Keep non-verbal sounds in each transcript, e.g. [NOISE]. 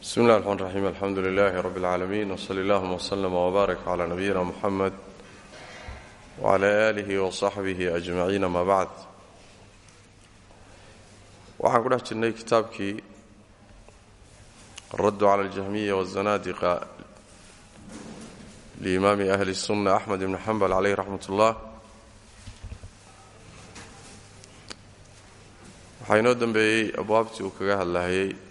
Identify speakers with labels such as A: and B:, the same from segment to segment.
A: bismi illah raxmaan raxiim alxamdu lilaahi rabbi اlcaalamiin wsali allahuma wslama wbaarak cala nabiyina muxamed wcala aalihi wasaxbihi ajmaciin ama bacd waxaan ku dhex jirnay kitaabkii araddu cala aljahmiya wazanaadiqa liimaami ahli sunna axmed ibni xambal caleyh raxmat ullah waxaa inoo dembeeyey abwaabtii uu kaga hadlahayey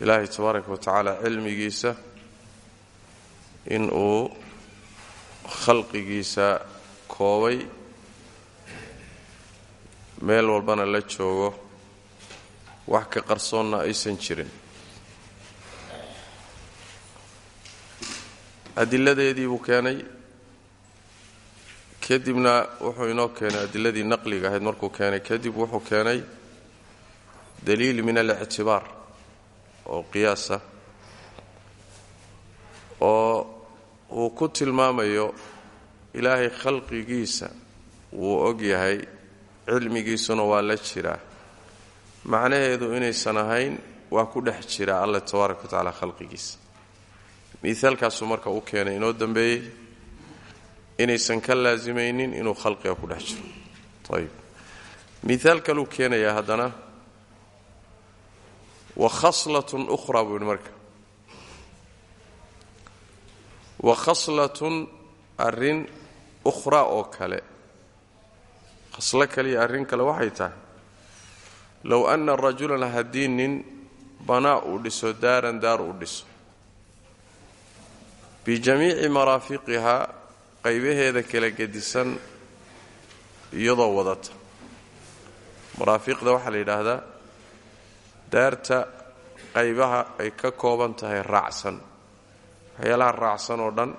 A: ilaahay tabaaraka wa tacaala cilmigiisa in uu khalqigiisa koobay meel walbana la joogo wax ka qarsoonna aysan jirin. Adiladeedii buu keenay. Kadibna wuxuu inoo keenay adiladii naqliga ahayd markuu keenay. Kadib wuxuu keenay daliil min alictibaar oo qiyaasa oo uu ku tilmaamayo ilaahay khalqigiisa wuu og yahay cilmigiisuna waa la jiraa. Macnaheedu inaysan ahayn waa ku dhex jiraa alla tabaaraka wa tacaala khalqigiisa. Miaalkaasuu marka u keenay inoo dambeeyey inaysan ka laasimaynin inuu khalqiga ku dhex jiro. Ayb miaal kaluu keenayaa haddana wa khaslatun ukhraa buu yidhi marka. Wa khaslatun arrin ukhraa oo kale. Khaslo kaliya arrin kale waxay tahay. Low anna rajulan haddii nin banaa uu dhiso daaran daar uu dhiso. Bijamiici maraafiqihaa qaybaheeda kala gedisan iyadoo wadata. Maraafiqda waxaa la yidhaahdaa daarta qaybaha ay ka kooban tahay raacsan. Waxyaalaha raacsan oo dhan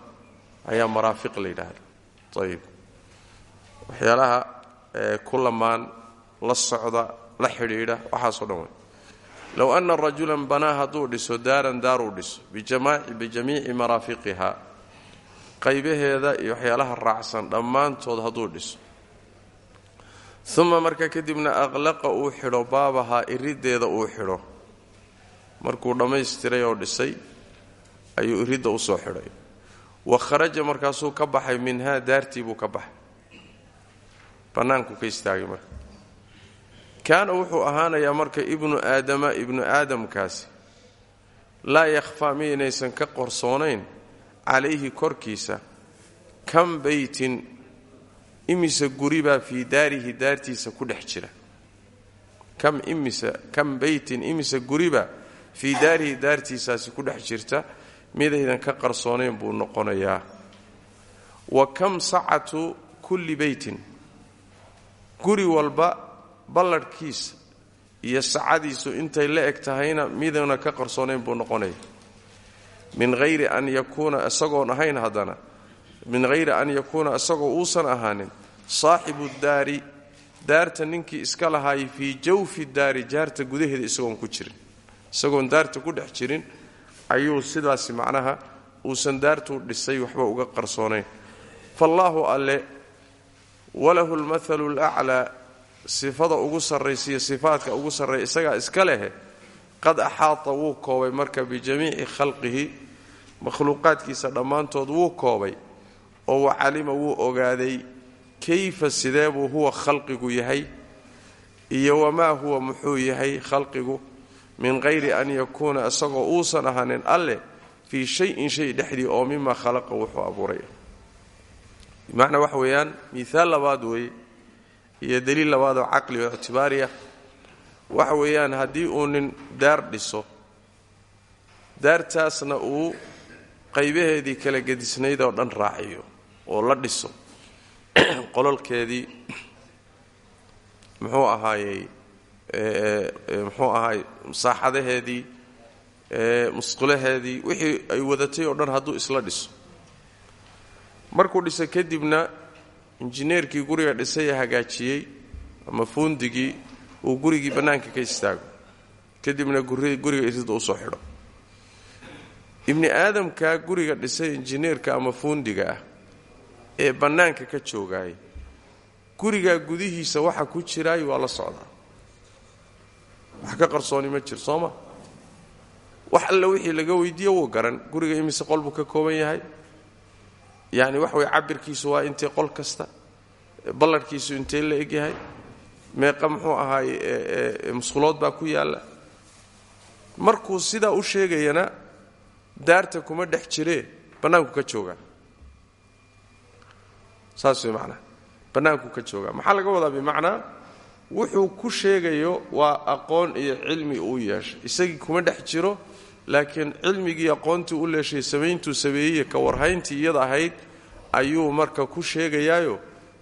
A: ayaa maraafiq la yidhaahda ayib waxyaalaha ku lamaan la socda la xidhiidha waxaasoo dhan wey low anna rajulan banaa hadduu dhiso daaran daaruu dhiso bijamiici maraafiqiha qaybaheeda iyo waxyaalaha raacsan dhammaantood hadduu dhiso uma marka kadibna aqlaqa uu xidho baabahaa iriddeeda uu xidho. Markuu dhammaystiray oo dhisay ayuu iridda u soo xidhay. Wa kharaja markaasuu ka baxay minhaa daartii buu ka baxay. Bannaankuu ka istaagay marka. Kaana wuxuu ahaanayaa marka ibnu aadama ibnu aadamkaasi laa yakhfaa miinaysan ka qorsoonayn calayhi korkiisa kam beytin imise guribaa fii daarihi daartiisa ku dhex jira. Kam imise kam beytin imise guribaa fii daarihi daartiisaasi ku dhex jirta midaydan ka qarsoonayn buu noqonayaa. Wa kam sacatu kulli beytin? Guri walba balladhkiisa iyo sacadiisu intay la eg tahayna midayna ka qarsoonayn buu noqonaya. Min hayri an yakuuna isagoon ahayn haddana min hayri an yakuuna isagoo uusan ahaanin saaxibu daari daarta ninkii iska lahaayay fii jawfi daari jaarta gudaheeda isagoon ku jirin. Isagoon daarta ku dhex jirin ayuu sidaasi macnaha uusan daartuu dhisay waxba uga qarsoonayn faallaahu alle walahu lmathalu laclaa sifada ugu sarraysiiyo sifaadka ugu sarreeya isagaa iska lehe qad axaata wuu koobay marka bijamiici khalqihi makhluuqaadkiisa dhammaantood wuu koobay oo wacalima wuu ogaaday kayfa sideebuu huwa khalqigu yahay iyo wamaa huwa muxuu yahay khalqigu min hayri an yakuuna isagoo uusan ahaanin alleh fii shayin shay dhexdii oo mima khalaqa wuxuu abuuray. Bimacnaa waxa weeyaan miaal labaad weeye iyo daliil labaadoo caqli oo ictibaariya waxa weeyaan haddii uu nin daar dhiso daartaasna uu qaybaheedii kala gedisnayd oo dhan raaciyo oo la dhiso qololkeedii muxuu ahaayey muxuu ahaay masaaxadaheedii musqulaheedii wixii ay wadatay oo dhan hadduu isla dhiso. Markuu dhiso kadibna injineerkii guriga dhisay ee hagaajiyey ama fuundigii uu gurigii bannaanka ka istaago. Kadibna guriga irida u soo xidho. Ibni aadamkaa guriga dhisay injineerka ama fuundiga ah ee bannaanka ka joogaaya gurigaa gudihiisa waxa ku jiraay waa la socdaa wax ka qarsooni ma jir sooma wax alle wixii laga weydiiyo wuu garan. Guriga imise qol buu ka kooban yahay. Yani wax way cabirkiisu waa intee qol kasta ballarhkiisu intee la egyahay meeqa muxuu ahaay musqulood baa ku yaalla. Markuu sidaa u sheegayana daarta kuma dhex jiree bannaanku ka joogaa saas way macnaa. Bannaanku ka joogaa maxaa laga wadaa bimacnaa? Wuxuu ku sheegayo waa aqoon iyo cilmi uu yeeshay. Isagii kuma dhex jiro laakiin cilmigii aqoontii u leeshay samayntuu sameeyey ka warhayntii iyada ahayd ayuu marka ku sheegayaayo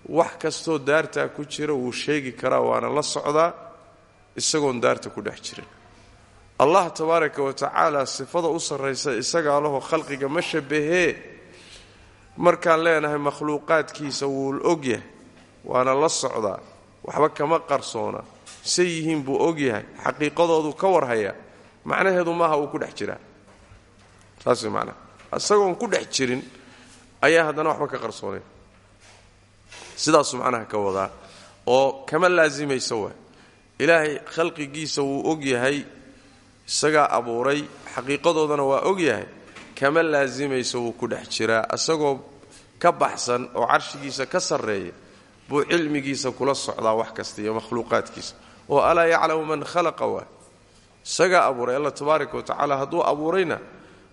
A: wax kastoo daartaa ku jira wuu sheegi karaa waana la socdaa isagoon daarta ku dhex jirin. Allah tabaaraka wa tacaala sifada u sarraysa isagaa laho khalqiga ma shabahee markaan leenahay makhluuqaadkiisa wuu ogyahay waana la socdaa waxba kama qarsoona say yihiin buu ogyahay xaqiiqadoodu ka warhayaa macnaheedu maaha uu ku dhex jiraa. Saas way macnaha isagoon ku dhex jirin ayaa haddana waxba ka qarsoonayn. Sidaasuu macnaha ka wadaa oo kama laasimaysa waa ilaahay khalqigiisa wuu og yahay isagaa abuuray xaqiiqadoodana waa og yahay kama laasimaysa wuu ku dhex jiraa isagoo ka baxsan oo carshigiisa ka sarreeya buu cilmigiisa kula socdaa wax kasta iyo makhluuqaadkiisa. Oo alaa yaclamu man khalaqa waa isagaa abuuray alla tabaaraka wa tacaala hadduu abuurayna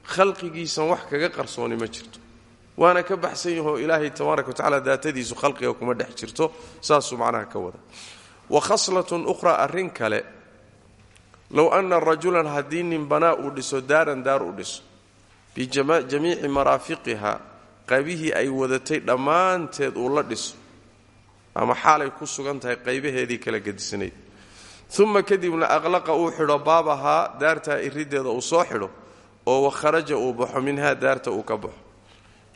A: khalqigiisan wax kaga qarsooni ma jirto. Waana ka baxsan yahoo ilaahay tabaaraka wa tacala daatadiisu khalqiga kuma dhex jirto saasuu macnaha ka wada wa khaslatun ukhraa arrin kale low anna rajulan haddii nin banaa dhiso daaran daar u dhiso bijamiici maraafiqiha qaybihii ay wadatay dhammaanteed uu la dhiso ama xaalay ku sugan tahay qaybaheedii kala gedisnayd uma kadibna aqlaqa uu xidho baabahaa daartaa irideeda uu soo xidho oo wakharaja uu baxo minhaa daarta uu ka baxo.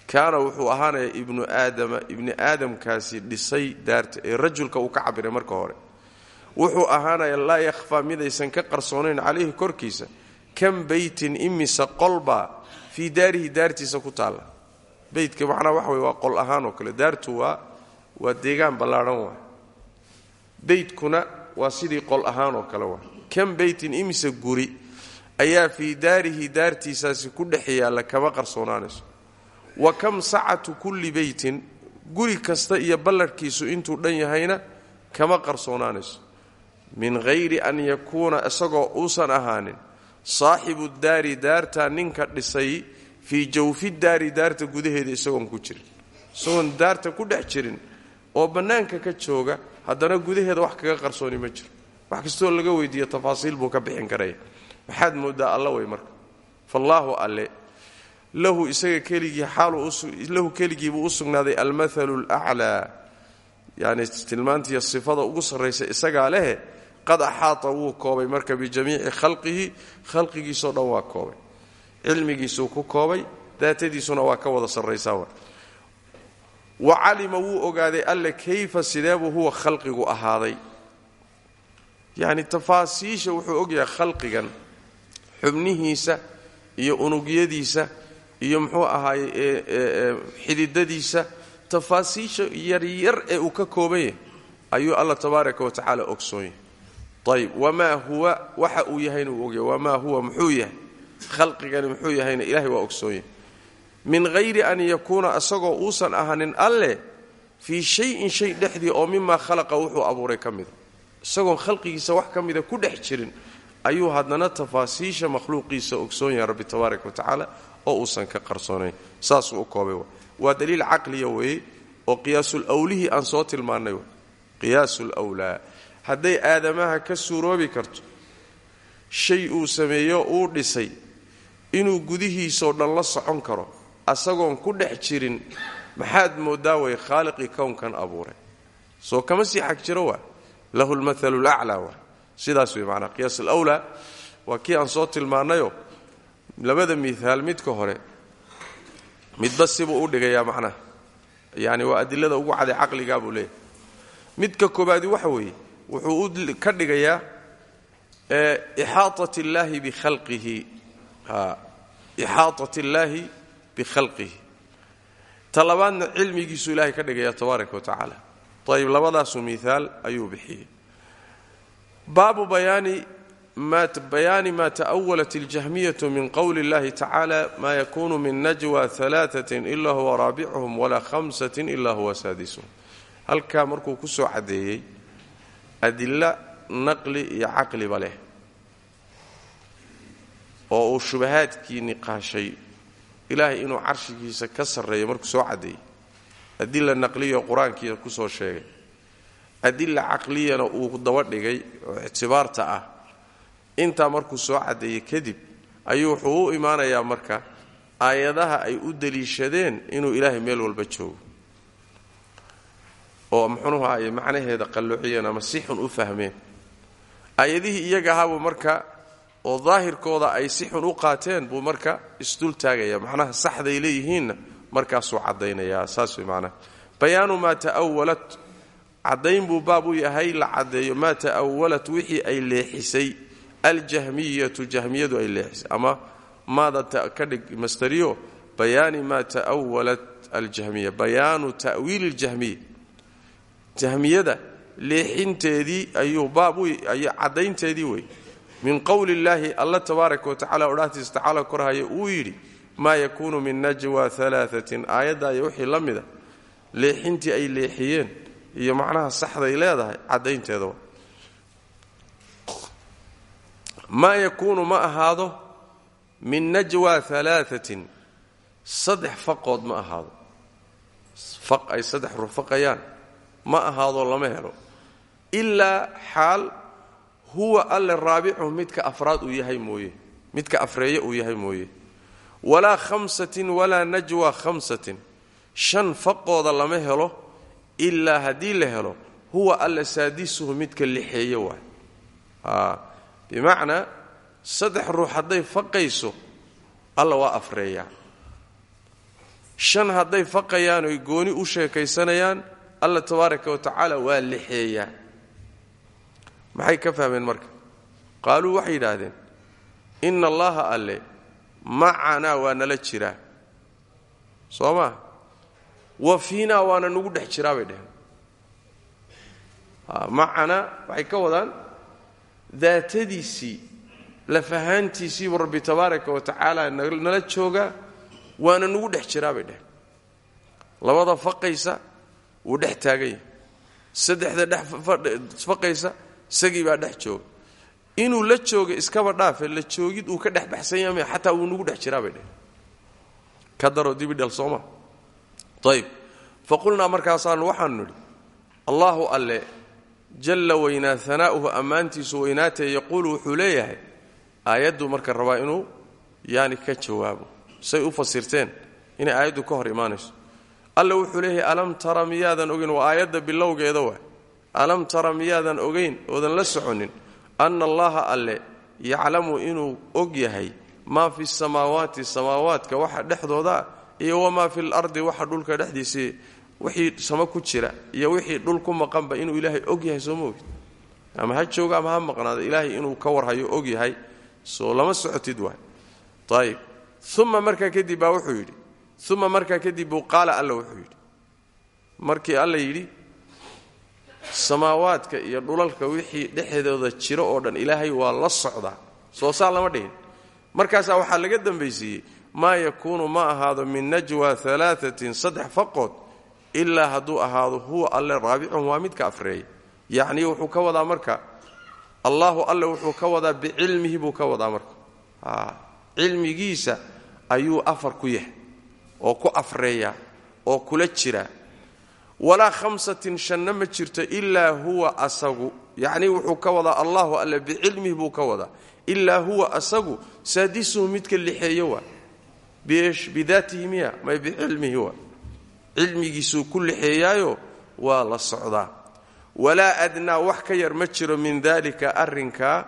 A: Kaana wuxuu ahaanaya ibnu aadama ibni aadamkaasi dhisay daarta ee rajulka uu ka cabiray marka hore. Wuxuu ahaanaya laa yakhfaa midaysan ka qarsoonayn calayhi korkiisa kan beytin imisa qolbaa fii daarihi daartiisa ku taalla. Beytka macnaa waxa wey waa qol ahaan oo kale. Daartu waa waa deegaan ballaadhan waa beytkuna waa sidii qol ahaan oo kale waa kan beytin imise guri ayaa fii daarihi daartiisaasi ku dhex yaalla kama qarsoonaanayso. Wa kam sacatu kulli beytin guri kasta iyo ballarhkiisu intuu dhan yahayna kama qarsoonaanayso. Min hayri an yakuuna isagoo uusan ahaanin saaxibu daari daartaa ninka dhisay fii jawfi daari daarta gudaheeda isagoon ku jirin. Isagoon daarta ku dhex jirin oo bannaanka ka jooga haddana gudaheeda wax kaga qarsooni ma jiro. Wax kastoo laga weydiiyo tafaasiil buu ka bixin karaya waxaad moodaa alla wey marka. Faallaahu alle lahu isaga keligii xaalahu keligiibuu u sugnaaday almathalu laclaa yani tilmaantiiyo sifada ugu sarraysa isagaa lehe qad axaata wuu koobay marka bijamiici khalqihi khalqigiisoo dhan waa koobay. Cilmigiisuu ku koobay daatadiisuna waa ka wada sarraysaa wa. Calima wuu ogaaday alle kayfa sideebuu huwa khalqigu ahaaday. Yacni tafaasiisha wuxuu ogyahay khalqigan xubnihiisa iyo unugyadiisa iyo muxuu ahaaye xididadiisa tafaasiisha yaryar ee uu ka kooban ayuu alla tabaaraka wa tacaala ogsoon ayb wamaa huwa waxa uu yahayna uu ogyahay wamaa huwa muxuu yahay? Khalqigani muxuu yahayna ilahay waa ogsoon yahay min hayri an yakuuna isagoo uusan ahanin alleh fii shayin shay dhexdii oo mimaa khalaqa wuxuu abuuray ka mida isagoon khalqigiisa wax ka mida ku dhex jirin ayuu haddana tafaasiisha makhluuqiisa ogsoon yahay rabbi tabaaraka wa tacaala oo uusan ka qarsoonayn. Saasuu u koobay waa daliil caqliya weeye oo qiyaasul awlihii aan hadday aadamaha ka suuroobi karto shay uu sameeyo uu dhisay inuu gudihiisoo dhan la socon karo asagoon ku dhex jirin maxaad mooddaa way khaaliqii kownkan abuuray? Soo kama sii xag jiro waa? Lahu lmathalu laclaa waa. Sidaas wey maanaa qiyaas alwlaa waa kii aan soo tilmaannayo labada miaal midka hore midba sibuu u dhigayaa macnaha yani waa adilada ugu caday caqligaa buu leeyahay. Midka koobaadi waxa weeye wuxuu ka dhigayaa ixaaat illaahi bihalqihi ixaaat illaahi bikhalqihi ta labaadna cilmigiisuu ilaahay ka dhigaya tabaaraka wa tacaala ayib labadaasu miaal ayuu bixiyey baabu bayaani bayaani ma ta'walat اljahmiyatu min qowli اllahi tacaala ma yakunu min najwa ثalaaثaة ila huwa raabicuhum walaa khamsaة ila huwa saadisuhum halkaa markuu ku soo caddeeyey adilo naqli iyo caqliba leh. Oo uu shubahaadkii niqaashay ilaahay inuu carshigiisa ka sarreeyo markuu soo caddeeyey adila naqliyo qur'aankiia ku soo sheegay. Adila caqliyana uu daba dhigay oo ictibaarta ah. Intaa markuu soo caddeeyey kadib ayuu wuxuu u imaanayaa marka aayadaha ay u deliishadeen inuu ilaahay meel walba joogo oo muxuunuhu ay macnaheeda qalloociyeen ama si xun u fahmeen. Aayadihii iyaga ahaabuu marka oo daahirkooda ay si xun u qaateen buu marka isdul taagaya. Macnaha saxday leeyihiinna markaasuu caddaynayaa saas way macnaha. Bayaanu maa ta'awalat caddayn buu baab yahay la caddeeyo maa ta'awalat wixii ay leexisay. Aljahmiyatu jahmiyadu ay leexisay. Ama maada ka dhig mastariyo bayaani maa ta'awalat aljahmiya. Bayaanu ta'wiili jahmiyada leexinteedii ayuu baab caddaynteedii wey min qowli illaahi alla tabaaraka wa tacala odhaahtiisa tacaala korhaya uu yidhi maa yakuunu min najwa alaaثatin aayadda iyo wixii la mida ay leexiyeen iyo macnaha saxday leedahay caddaynteeda wa maa ma ahaado min najwa alaaثatin saddex faqood ma ahaado. Faq ay saddex rufaqayaan ma ahaadoo lama helo. Ilaa xaal huwa alle raabicuhum midka afraad uu yahay mooye. Midka afreeye uu yahay mooye. Walaa khamsatin walaa najwa khamsatin. Shan faqooda lama helo ilaa haddii la helo huwa alle saadisuhu midka lixeeye waay bimacnaa saddex ruux hadday faqayso alla waa afreeyaa. Shan hadday faqayaan oy gooni u sheekaysanayaan alla tabaaraka wa tacaala waa lixeeyaa maxay ka fahmeen marka? Qaaluu waxay yidhaahdeen inna allaha alle macanaa waa nala jiraa. Soo maa wa fiinaa waana nagu dhex jiraa bay dheheen macanaa waxay ka wadaan daatadiisii lafahaantiisiibuu rabbi tabaaraka wa tacaala nala joogaa waana nagu dhex jiraa bay dheheen labada faqaysa wuu dhex taagan saddexda dhex faqaysa isagii baa dhex jooga. Inuu la jooga iskaba dhaafe la joogid uu ka dhex baxsan yahay xataa wuu nagu dhex jiraa bay dheheen ka daroo dibidhal sooma. Ayb fa markaasaanu waxaanu nidhi allaahu alle jalla weynaa hanaa'uhu ammaantiisu weynaatee yaquulu wuxuu leeyahay aayadduu marka rabaa inuu yaani ka jawaabo. Say u fasirteen inay aayaddu ka hor imaanayso alle wuxuu leeyahay alam tara miyaadan ogeyn waa aayadda bilowgeeda waa alam tara miyaadan ogayn oodan la soconin. Anna allaha alle yaclamu inuu og yahay maa fi samaawaati samaawaadka waxa dhexdoodaa iyo wamaa fi lardi waxa dhulka dhexdiisii wixii samo ku jira iyo wixii dhul ku maqanba inuu ilaahay og yahay ama ha ama ha maqnaado ilaahay inuu ka warhayo og soo lama socotid waay. Ayib uma markaa kadib baa wuxuu yidhi uma markaa kadib buu qaala alla wuxuu yidhi markii alla yidhi samaawaadka iyo dhulalka wixii dhexdooda jiro oo dhan ilaahay waa la socdaa. Soo saa lama dhihin. Markaasaa waxaa laga dambaysiiyey maa yakuunu ma ahaado min najwa alaaatin saddex faqood ilaa hadduu ahaado huwa alle raabicun waa midka afreeya yacnii wuxuu ka wadaa marka allaahu alle wuxuu ka wadaa bicilmihi buu ka wadaa marka. Cilmigiisa ayuu afar ku yahay oo ku afreeya oo kula jira. Walaa khamsatin shanna ma jirto ilaa huwa asagu. Yacnii wuxuu ka wadaa allahu alle bicilmihi buu ka wadaa. Ilaa huwa asagu saadisuhu midka lixeeyo waa. Bidaatihi miya may bicilmihi waa. Cilmigiisuu ku lixeeyaayo waa la socdaa. Walaa adnaa wax ka yar ma jiro min daalika arrinkaa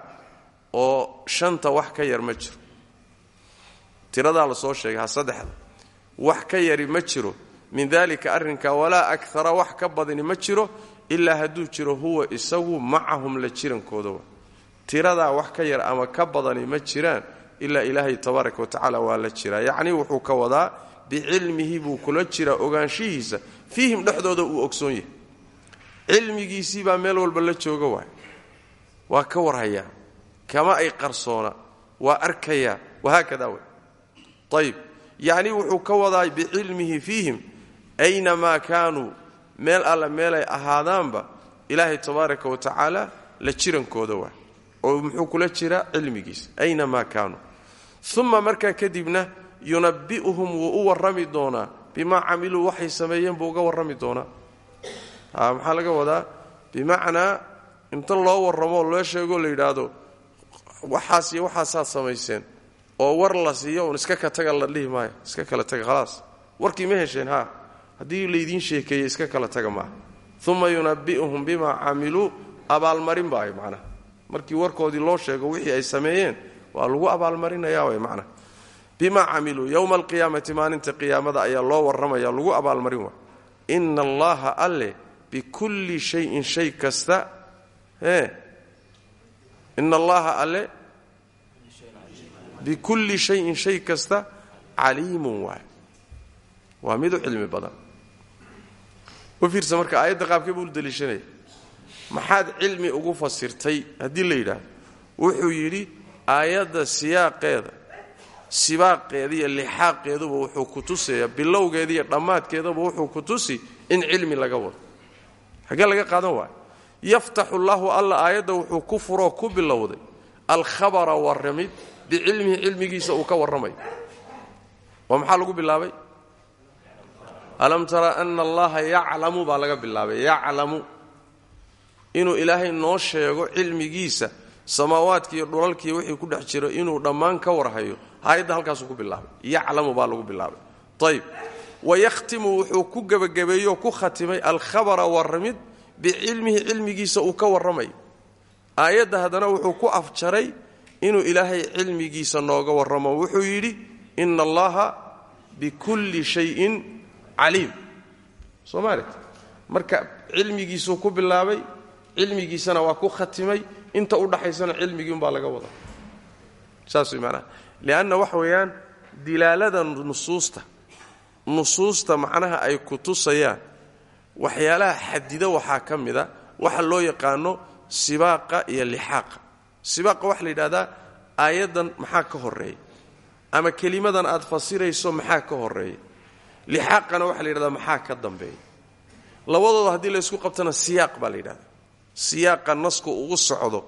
A: oo shanta wax ka yar ma jiro. Tiradaa la soo sheegay saddexda wax ka yari ma jiro. Min daalika arrinkaa walaa akara wax ka badani ma jiro ilaa hadduu jiro huwa isagu macahum la jirankooda wa tiradaa wax ka yar ama ka badani ma jiraan ilaa ilaahay tabaaraka wa tacaala waa la jiraa. Yacnii wuxuu ka wadaa bicilmihi buu kula jiraa ogaanshihiisa. Fiihim dhexdooda uu ogsoon yahay. Cilmigiisii baa meel walba la jooga waay waa ka warhayaa. Kama ay qarsoona. Waa arkayaa. Wahaakada wey ayib yacni wuxuu ka wadaa bicilmihi fiihim aynamaa kaanuu meel alla meelay ahaadaanba ilaahay tabaaraka wa tacaala la jirankooda waa oo muxuu kula jiraa cilmigiisa aynamaa kaanuu uma markaa kadibna yunabbi'uhum wuu u warrami doonaa bimaa camiluu waxay sameeyeen buu uga warrami doonaa. Maxaa laga wadaa? Bimacnaa inta loo warramo oo loo sheegoo la yidhaahdo waxaas iyo waxaasaad samayseen oo war la siiyo un iska ka taga la dhihi maayo. Iska kala taga khalaas. Warkii ma hesheen haa. Haddii laydiin sheekeeye iska kala taga maaha. Uma yunabbi'uhum bimaa camiluu abaalmarin baayo macnaha markii warkoodii loo sheego wixii ay sameeyeen waa lagu abaalmarinaya way macnaha bimaa camiluu yowma alqiyaamati maalinta qiyaamada ayaa loo warramaya lagu abaalmarin waa. Ina allaha alle bikulli shayin shay kasta e ina allaha alle bikulli shayin shay kasta caliimun waay. Waa midu cilmi badan. U fiirsa marka aayadda qaabkee buu daliishanaya maxaad cilmi ugu fasirtay? Haddii la yidhaahdo wuxuu yidhi aayadda siyaaqeeda sibaaqeeda iyo lixaaqeeduba wuxuu ku tusayaa bilowgeeda iyo dhammaadkeedaba wuxuu ku tusi in cilmi laga wado. Xaggee laga qaadan waayo yaftaxu llaahu alla aayadda wuxuu ku furoo ku bilowday alkhabara warramid bicilmihi cilmigiisa uu ka warramayo oo maxaa lagu bilaabay? Alam tara ana allaha yaclamu baa laga bilaabay. Yaclamu. Inuu ilaahay noo sheego cilmigiisa samaawaadkiiyo dhulalkiiyo wixii ku dhex jiro inuu dhammaan ka warhayo. Aayadda halkaasuu ku bilaabay. Yaclamu baa lagu bilaabay. Ayb wayakhtimu wuxuu ku gebagabeeyo ku khatimay alkhabara warramid bicilmihi cilmigiisa uu ka wuxuu ku afjaray inuu ilaahay cilmigiisa nooga warramo wuxuu yidhi ina allaha bikulli shayin caliim. Soo maalit marka cilmigiisuu ku bilaabay cilmigiisana waa ku khatimay inta u dhaxaysana cilmigii umbaa laga wada saas way maanaha lianna waxa weeyaan dilaalada nusuusta nusuusta macnaha ay ku tusayaan waxyaalaha xadida waxaa ka mida waxa loo yaqaano sibaaqa iyo lixaaqa sibaaqa waxaa la yidhahdaa aayaddan maxaa ka horreeya ama kelimadan aad fasirayso maxaa ka horreeya lixaaqana waxaa la yidhahdaa maxaa ka dambeeya labadooda haddii la ysku qabtana siyaaq baa la yidhahdaa siyaaqa nasku ugu socdo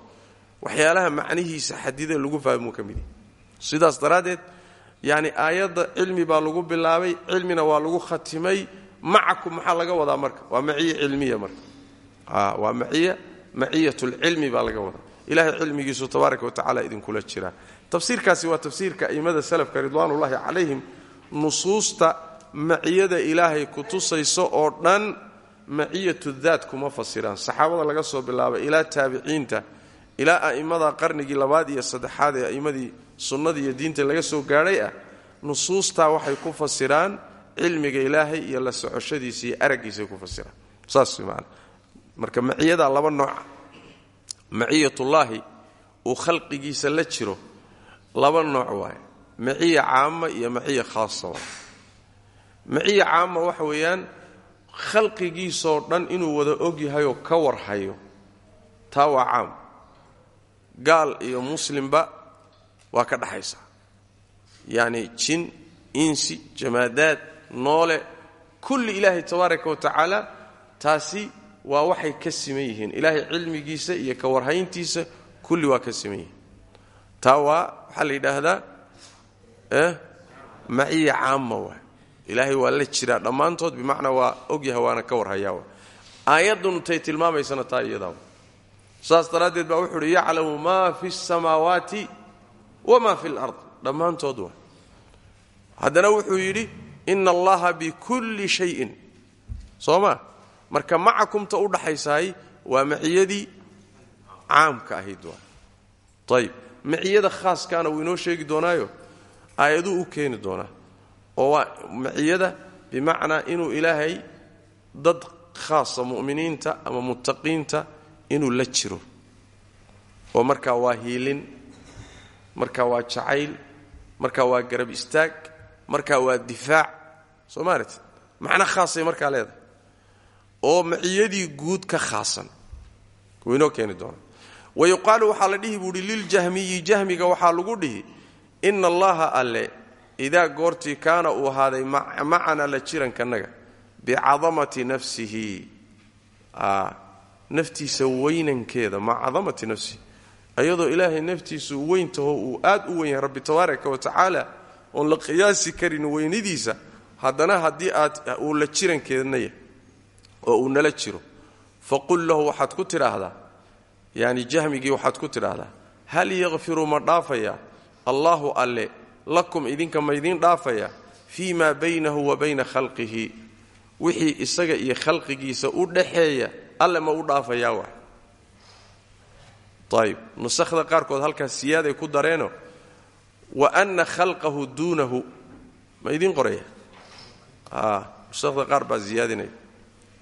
A: waxyaalaha macnihiisa xadidee lagu fahmuu ka sidaas daraaddeed yacni aayadda cilmi baa lagu bilaabay cilmina waa lagu khatimay macakum maxaa laga wadaa marka? Waa maciya cilmiya marka. Waa maciya maciyatulcilmi baa laga wadaa ilahay cilmigiisu tabaaraka wa tacala idinkula jiraa tafsiirkaasi waa tafsiirka a'immada salafka ridwaanullaahi calayhim. Nusuusta maciyada ilaahay ku tusayso oo dhan maciyatu daat kuma fasiraan. Saxaabada laga soo bilaabay ilaa taabiciinta ilaa a'immada qarnigii labaad iyo saddexaad ee a'immadii sunnada iyo diinta laga soo gaadhay ah nusuustaa waxay ku fasiraan cilmiga ilaahay iyo la socoshadiisa iyo ku fasiraan. Saas marka maciyadaa laba nooca maciyatullaahi uu khalqigiisa la jiro laba nooc waaye. Maciya caama iyo maciya khaasa waay maciya caama waxa weeyaan khalqigiisoo dhan inuu wada ogyahayoo ka warhayo taa waa caam. Gaal iyo muslimba waa ka dhaxaysaa yacni jin insi jamaadaad noole kulli ilaahay tabaaraka wa tacaala taasi waa waxay ka siman yihiin. Ilaahay cilmigiisa iyo ka warhayntiisa kulli waa ka siman yihiin. Taa waa waxaa la yidhaahdaa maciya caama waa ilaahay waa la jiraa dhammaantood bimacnaa waa ogyaha waana ka warhayaa aayaddun tay tilmaamaysana taa iyadaa saas daraaddeed baa wuxuu yaclamu maa fi اsamaawaati wama fi اlard dhammaantood waa haddana wuxuu yidhi ina allaha bikulli shayin. Soo ma marka macakumta u dhaxaysaay waa maciyadii caamka ahayd waa. Ayib maciyada khaaskaana wuu inoo sheegi doonaayo aayaduu u keeni doonaa oo waa maciyada bimacnaa inuu ilaahay dad khaasa mu'miniinta ama muttaqiinta inuu la jiro. Oo markaa waa hiilin markaa waa jacayl markaa waa garab istaag markaa waa difaac. Soo maalit macno khaasay markaa leedahay oo maciyadii guud ka khaasan. Inoo keeni doonaa wa yuqaalu waxaa la dhihi buuhi liljahmiyi jahmiga waxaa lagu dhihi ina allaha alle idaa goortii kaana uu ahaaday macana la jirankanaga bicadamati nafsihi. Naftiisa weynankeeda maca cadamati nafsihi. Ayadoo ilaahay naftiisu weyntaho uu aad u weyn yahay rabbi tabaaraka wa tacaala oon la qiyaasi karin weynidiisa haddana haddii aad uu la jirankeedna yahay oo uu nala jiro. Faqul lahu waxaad ku tidhaahdaa yani jahmigii waxaad ku tidhaahdaa hal yakfiru ma dhaafayaa allaahu alle lakum idinka maydin dhaafaya? Fii maa baynahu wa bayna khalqihi. Wixii isaga iyo khalqigiisa u dhaxeeya alle ma u dhaafayaa wa ayb nusakhda qaarkood halkaas siyaaday ku dareeno wa ana khalqahu duunahu. Ma idiin qoraya? Nusakhda qaar baa ziyaadinaya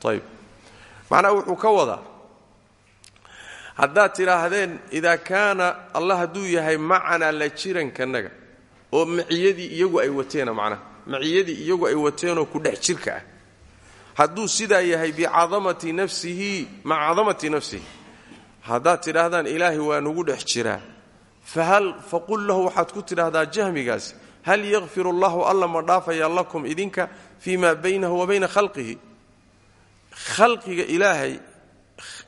A: ayb macnaha wuxuu ka wadaa haddaad tidhaahdeen idaa kaana allah hadduu yahay macanaa la jirankanaga oo maciyadii iyagu ay wateena macnaha maciyadii iyagu ay wateenoo ku dhex jirka ah hadduu sidaa yahay bicadamati nafsihi maca cadamati nafsihi haddaad tidhaahdaan ilaahay waa nugu dhex jiraa fahal faqul lahu waxaad ku tidhaahdaa jahmigaasi hal yakfir allahu alla ma dhaafaya lakum idinka fii maa baynahu wa bayna khalqiga ilaahay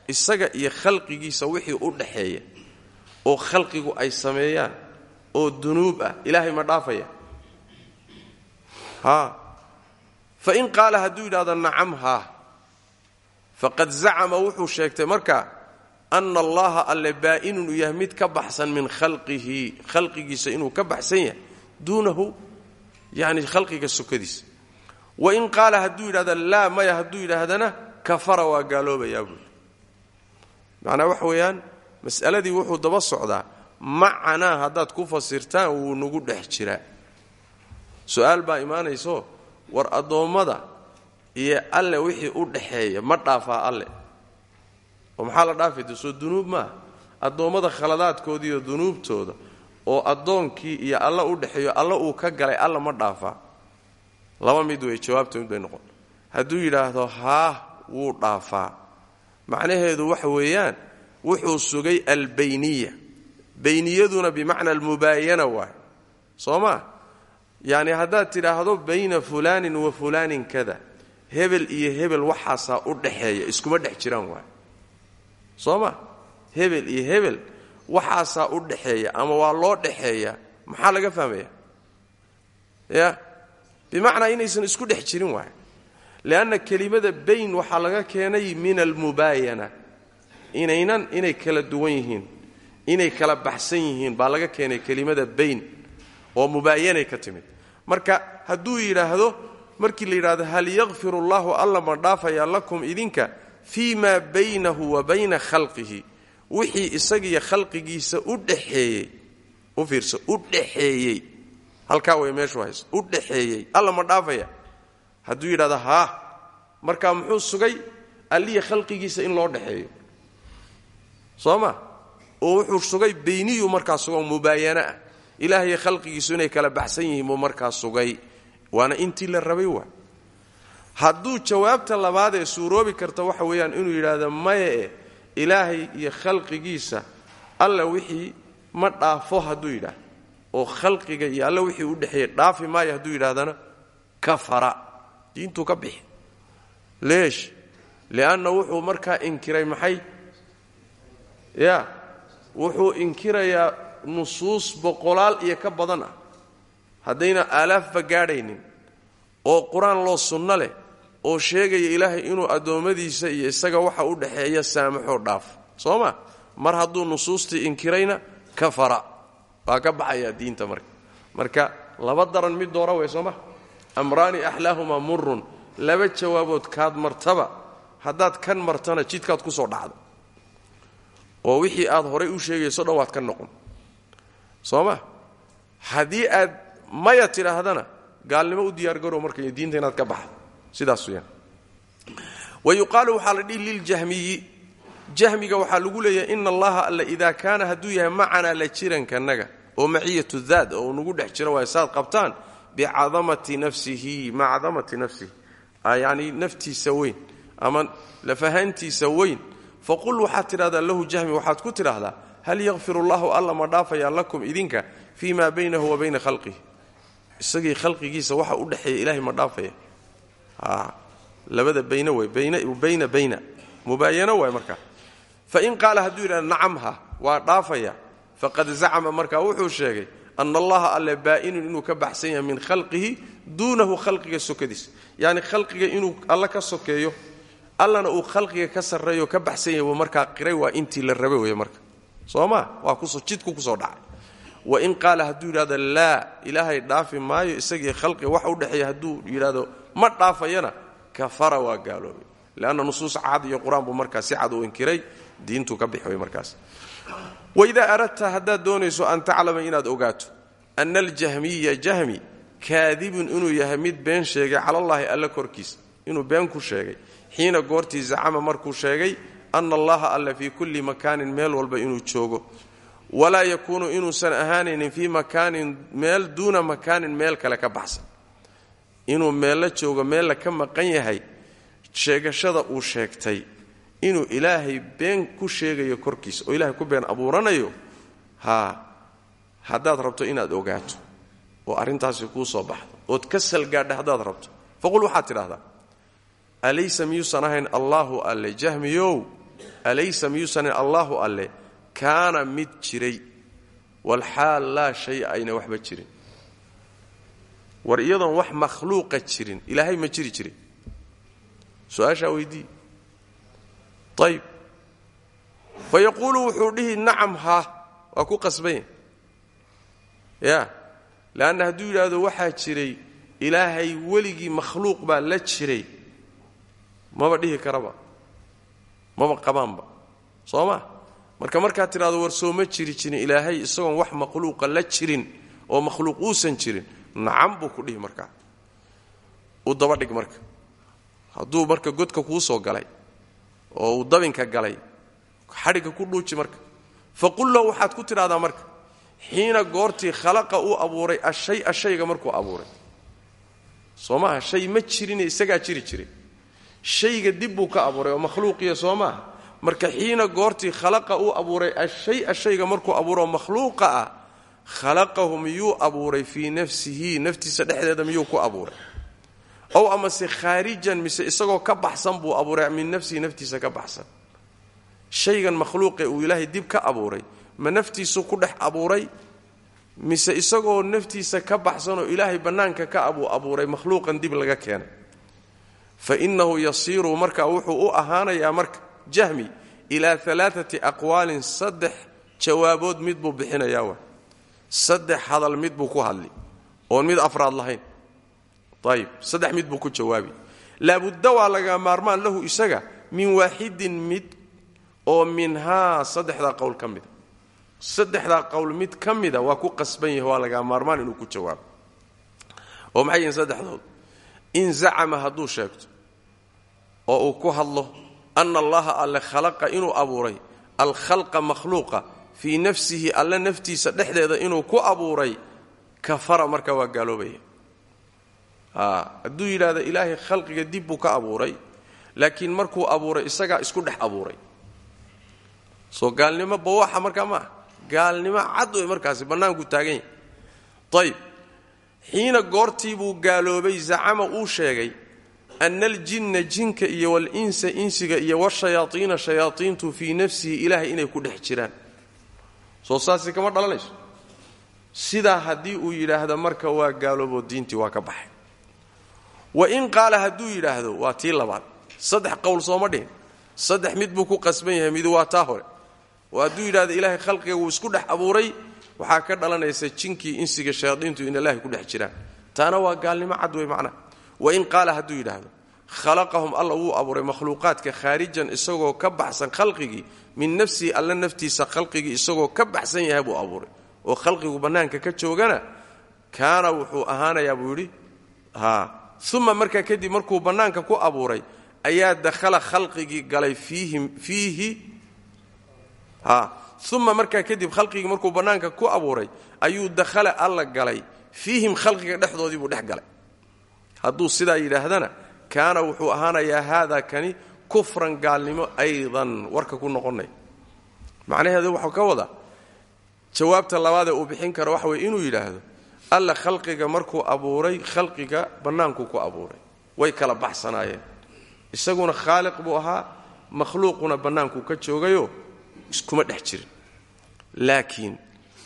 A: isaga iyo khalqigiisa wixii u dhaxeeya oo khalqigu ay sameeyaan oo dunuub ah ilaahay ma dhaafaya. Haa fain qaala hadduu yidhahdo nacam haa faqad zacama wuxuu sheegtay markaa ana allaha alle baa'inun uu yahay mid ka baxsan min khalqihi khalqigiisa inuu ka baxsan yahay duunahu yani khalqiga sokadiisa wain qaala hadduu yidhahdo laa maya hadduu yidhaahdana kafara waa gaaloobayaa buuli macnaa weeyaan mas'aladii wuxuu daba socdaa macanaa haddaad ku fasirtaan wuu nagu dhex jiraa. Su'aal baa imaanayso war addoommada iyo alle wixii u dhaxeeya ma dhaafaa alle. Oo maxaa la dhaafayta soo dunuub maaha. Addoommada khaladaadkooda iyo dunuubtooda oo addoonkii iyo alla u dhexeeyo alla uu ka galay alla ma dhaafaa laba mid wey jawaabta mid bay noqon. Hadduu yidhaahdo haah wuu dhaafaa. Macnaheedu waxa weeyaan wuxuu sugay albayniya. Bayniyaduna bimacna almubaayana waay. Soo maa yacni haddaad tidhaahdo bayna fulaanin wa fulaanin kada. Hebel iyo hebel waxaasaa u dhaxeeya iskuma dhex jiraan waay. Soo hebel iyo hebel waxaasaa u dhaxeeya ama waa loo dhaxeeya. Maxaa laga fahmaya ya bimacnaa inaysan isku dhex jirin waay. Leanna kelimada bayn waxaa laga keenay min almubaayana inaynan inay kala duwan yihiin inay kala baxsan yihiin baa laga keenay kelimada bayn oo mubaayanay ka timid. Marka hadduu yidhaahdo markii la yidhahdo hal yakfir allahu alla ma dhaafaya lakum idinka fii maa baynahu wa bayna khalqihi. Wixii isagiyo khalqigiisa u dhaxeeyey u fiirso u dhaxeeyey halkaa way meeshu hayso u dhaxeeyey. Alla ma dhaafaya. Hadduu yidhahdo haa markaa muxuu sugay? Alliya khalqigiisa in loo dhaxeeyo. Soo oo wuxuu sugay bayniyu markaa sugoo mubaayana ah. Khalqigiisu inay kala baxsan yihiin buu sugay. Waana intii la rabay waa. Hadduu jawaabta labaadee suuroobi karta waxa weeyaan inuu yidhaahdo maya e ilaahay iyo khalqigiisa alla wixii ma dhaafo hadduu yidhaahdo oo khalqiga iyo alla wixii u dhexeeyey dhaafi maayo hadduu yidhahdana kafara. Diintuu ka bixi. Leesh lianna wuxuu markaa inkiray maxay? Ya wuxuu inkirayaa nusuus boqolaal iyo ka badan ah. Haddayna aalaafba gaadhaynin oo qur'aan loo sunno leh oo sheegaya ilaahay inuu addoommadiisa iyo isaga waxa u dhaxeeya saamaxoo dhaaf. Soo ma? Mar hadduu nusuustii inkirayna kafara waa ka baxayaa diinta marka. Marka laba daran mid doora wey soo ma? Amraani axlaahumaa murun laba jawaabood kaad martaba haddaad kan martana jidkaad ku soo dhacda oo wixii aad horay u sheegayso dhan ka noqon. Soo ma? Haddii aad maya tidhaahdana gaalnimo u diyaargarow marka diinta inaad ka baxdo. Sidaas weyaan wa yuqaalu waxaa la dhihi jahmiga waxaa lagu leeyahay ina allaha alla idaa kaana hadduu yahay macanaa la jirankanaga oo maciyatu daad oo nagu dhex jira waay saad qabtaan bicadamati nafsihi maca nafsihi. Yani naftiisa weyn ama lafahantiisa weyn. Faqul waxaad tidhahdaa lahu jahmi waxaad ku tidhaahdaa hal yakfir ullahu alla ma dhaafayaa lakum idinka fii maa baynahu wa bayna khalqihi? Isagii khalqigiisa waxa u dhexeeya ilahay ma dhaafaya. Labada bayna wey bayna bayna mubaayano waay markaa fain qaala hadduu yidhahda nacamha waa dhaafaya faqad zacama markaa wuxuu sheegay ana allaha alle baa'inun inuu ka baxsan yahay min khalqihi duunahu khalqiga sokadiisa yacni khalqiga inuu alla ka sokeeyo allana uu khalqiga ka sarreeyo ka baxsan yahay markaa qiray waa intii la rabe wey marka soo ma waa jidku ku soo dhacay wain qaala hadduu yidhahdo laa ilaahay dhaafi maayo isagii khalqiga waxa udhexeeya hadduu yidhahdo ma dhaafayana kafara waa gaaloobay leanna nusuus cad iyo qur'aan buu markaa si cad u inkiray diintuu ka bixi markaas. Waidaa aradta haddaad doonayso an taclama inaad ogaato ana aljahmiya jahmi kaadibun inuu yahay mid been sheegay calallaahi alla korkiisa inuu been ku sheegay. Xiina goortii zacama markuu sheegay ana allaha alla fii kulli makaanin meel walba inuu joogo. Walaa yakuunu inuusan ahaanaynin fii makaanin meel duuna makaanin meel kale ka baxsan. Inuu meella joogo meella ka maqan yahay sheegashada uu sheegtay inuu ilaahay been ku sheegayo korkiisa oo ilaahay ku been abuuranayo haa haddaad rabto inaad ogaato oo arrintaasi kuu soo baxdo. Ood ka salgaadha haddaad rabto. Faqul waxaad tidhahdaa alaysa miyuusan ahayn alle jahmiyow? Alaysa miyuusan ahayn alle? Kaana mid jiray. Walxaal laa shay ayna waxba jirin. War iyadoon wax makhluuqa jirin. Ilaahay ma jiri jirin. Su'aashaa weydii ayb fa yaquulu wuxuu dhihi nacam haa waa ku qasbanya. Ya. Leanna hadduu yidhaahdo waxaa jiray ilaahay weligii makhluuq baa la jiray. Maba dhihi karaba. Maba qabaanba. Soo ma marka markaad tidhahdo war ma jiri jirin ilaahay isagoon wax makhluuqa la jirin oo makhluuq uusan jirin. Nacam buu ku dhihi markaa u dabadhig marka. Hadduu marka godka kuu soo galay oo uu dabinka galay. Xadhigga ku dhuuji marka. Faqul lahu waxaad ku tidhahdaa marka xiina goortii khalaqa uu abuuray ashaya shayga markuu abuuray. Soo maaha shay ma jirine isagaa jiri jiray shayga dib buu ka abuuray oo makhluuqiya soo maaha. Marka xiina goortii khalaqa uu abuuray ashaya shayga markuu abuuro makhluuqa ah khalaqahu miyuu abuuray fii nafsihi naftiisa dhexdeeda miyuu ku abuuray ow amase khaarijan mise isagoo ka baxsan buu abuuray min nafsihi naftiisa ka baxsan? Shaygan makhluuqe uu ilaahay dib ka abuuray ma naftiisu ku dhex abuuray? Mise isagoo naftiisa ka baxsanoo ilaahay bannaanka ka abuu abuuray makhluuqan dib laga keenay? Fa innahu yasiiru marka wuxuu u ahaanayaa marka jahmi ilaa alaaati aqwaalin saddex jawaabood mid buu bixinayaa wa. Saddex hadal mid buu ku hadli oon mid afraad lahayn ayib saddex mid buu ku jawaabi. Laabudda waa laga maarmaan lahu isaga min waaxidin mid oo minhaa saddexdaa qowl ka mida saddexdaa qowl mid ka mida waa ku qasban yahay waa laga maarmaan inuu ku jawaabo. Oo maxay yihiin saddexdood? In zacama hadduu sheegto oo uu ku hadlo ana allaha alle khalaqa inuu abuuray alkhalqa makhluuqa fii nafsihi alle naftiisa dhexdeeda inuu ku abuuray kafara marka hadduu yidhaahdo ilaahay khalqiga dib buu ka abuuray laakiin markuu abuuray isagaa isku dhex abuuray. Soo gaalnimo bawaxa markaa maaha gaalnimo cad wey markaasi bannaanku taagan yahay ayib xiina zacama uu sheegay ana aljinna jinka iyo walinsa insiga iyo washayaaiina shayaaiintu fii nafsihi ilaahay inay ku dhex jiraan. Soo saasi kama dhalanayso. Sidaa haddii uu yidhaahdo marka waa gaalooboo diintii waa ka baxay wa in qaala hadduu yidhaahdo waa tii labaad. Saddex qowl sooma dhihin. Saddex mid buu ku qasban yahay midu waa taa hore. Oo hadduu yidhahdo ilaahay khalqiga wuu isku dhex abuuray waxaa ka dhalanaysa jinkii insiga shayaadiintu in ilaahay ku dhex jiraan. Taana waa gaalnimo cad wey macnaha wain qaala hadduu yidhaahdo khalaqahum alla wuu abuuray makhluuqaadka isagoo ka baxsan khalqigii min nafsihi alla naftiisa khalqigii isagoo ka baxsan yahay buu abuuray. Oo khalqigu bannaanka ka joogana kaana wuxuu ahaanayaa buu yidhi uma markaa kadib markuu bannaanka ku abuuray ayaa dakhala khalqigii galay fiihi uma markaa kadib khalqigii markuu bannaanka ku abuuray ayuu dakhala alla galay. Fiihim khalqiga dhexdoodii buu dhex galay. Hadduu sidaa yidhaahdana kaana wuxuu ahaanayaa haada kani kufran gaalnimo aydan warka ku noqonay. Macnaheedu waxuu ka wadaa jawaabta labaadee uu bixin karo waxa weye inuu yidhaahdo alla khalqiga markuu abuuray khalqiga bannaankuu ku abuuray. Way kala baxsanaayeen. Isaguna khaaliq buu ahaa makhluuquna bannaankuu ka joogayo iskuma dhex jirin. Laakiin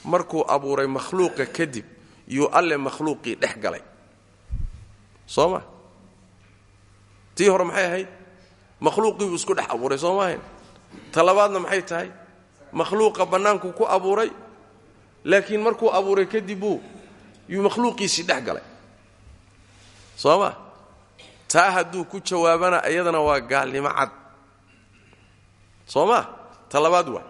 A: markuu abuuray makhluuqa kadib yuu alle makhluuqii dhex galay. Soo ma? Tii hore maxay ahayd? Makhluuqii buu isku dhex abuuray soo maahayn ta labaadna maxay tahay? Makhluuqa bannaankuu ku abuuray. Laakiin markuu abuuray kadib buu yuu makhluuqiisii dhex galay. Taa hadduu ku jawaabana iyadana waa gaalnimo cad. Soo ma ta labaad waa.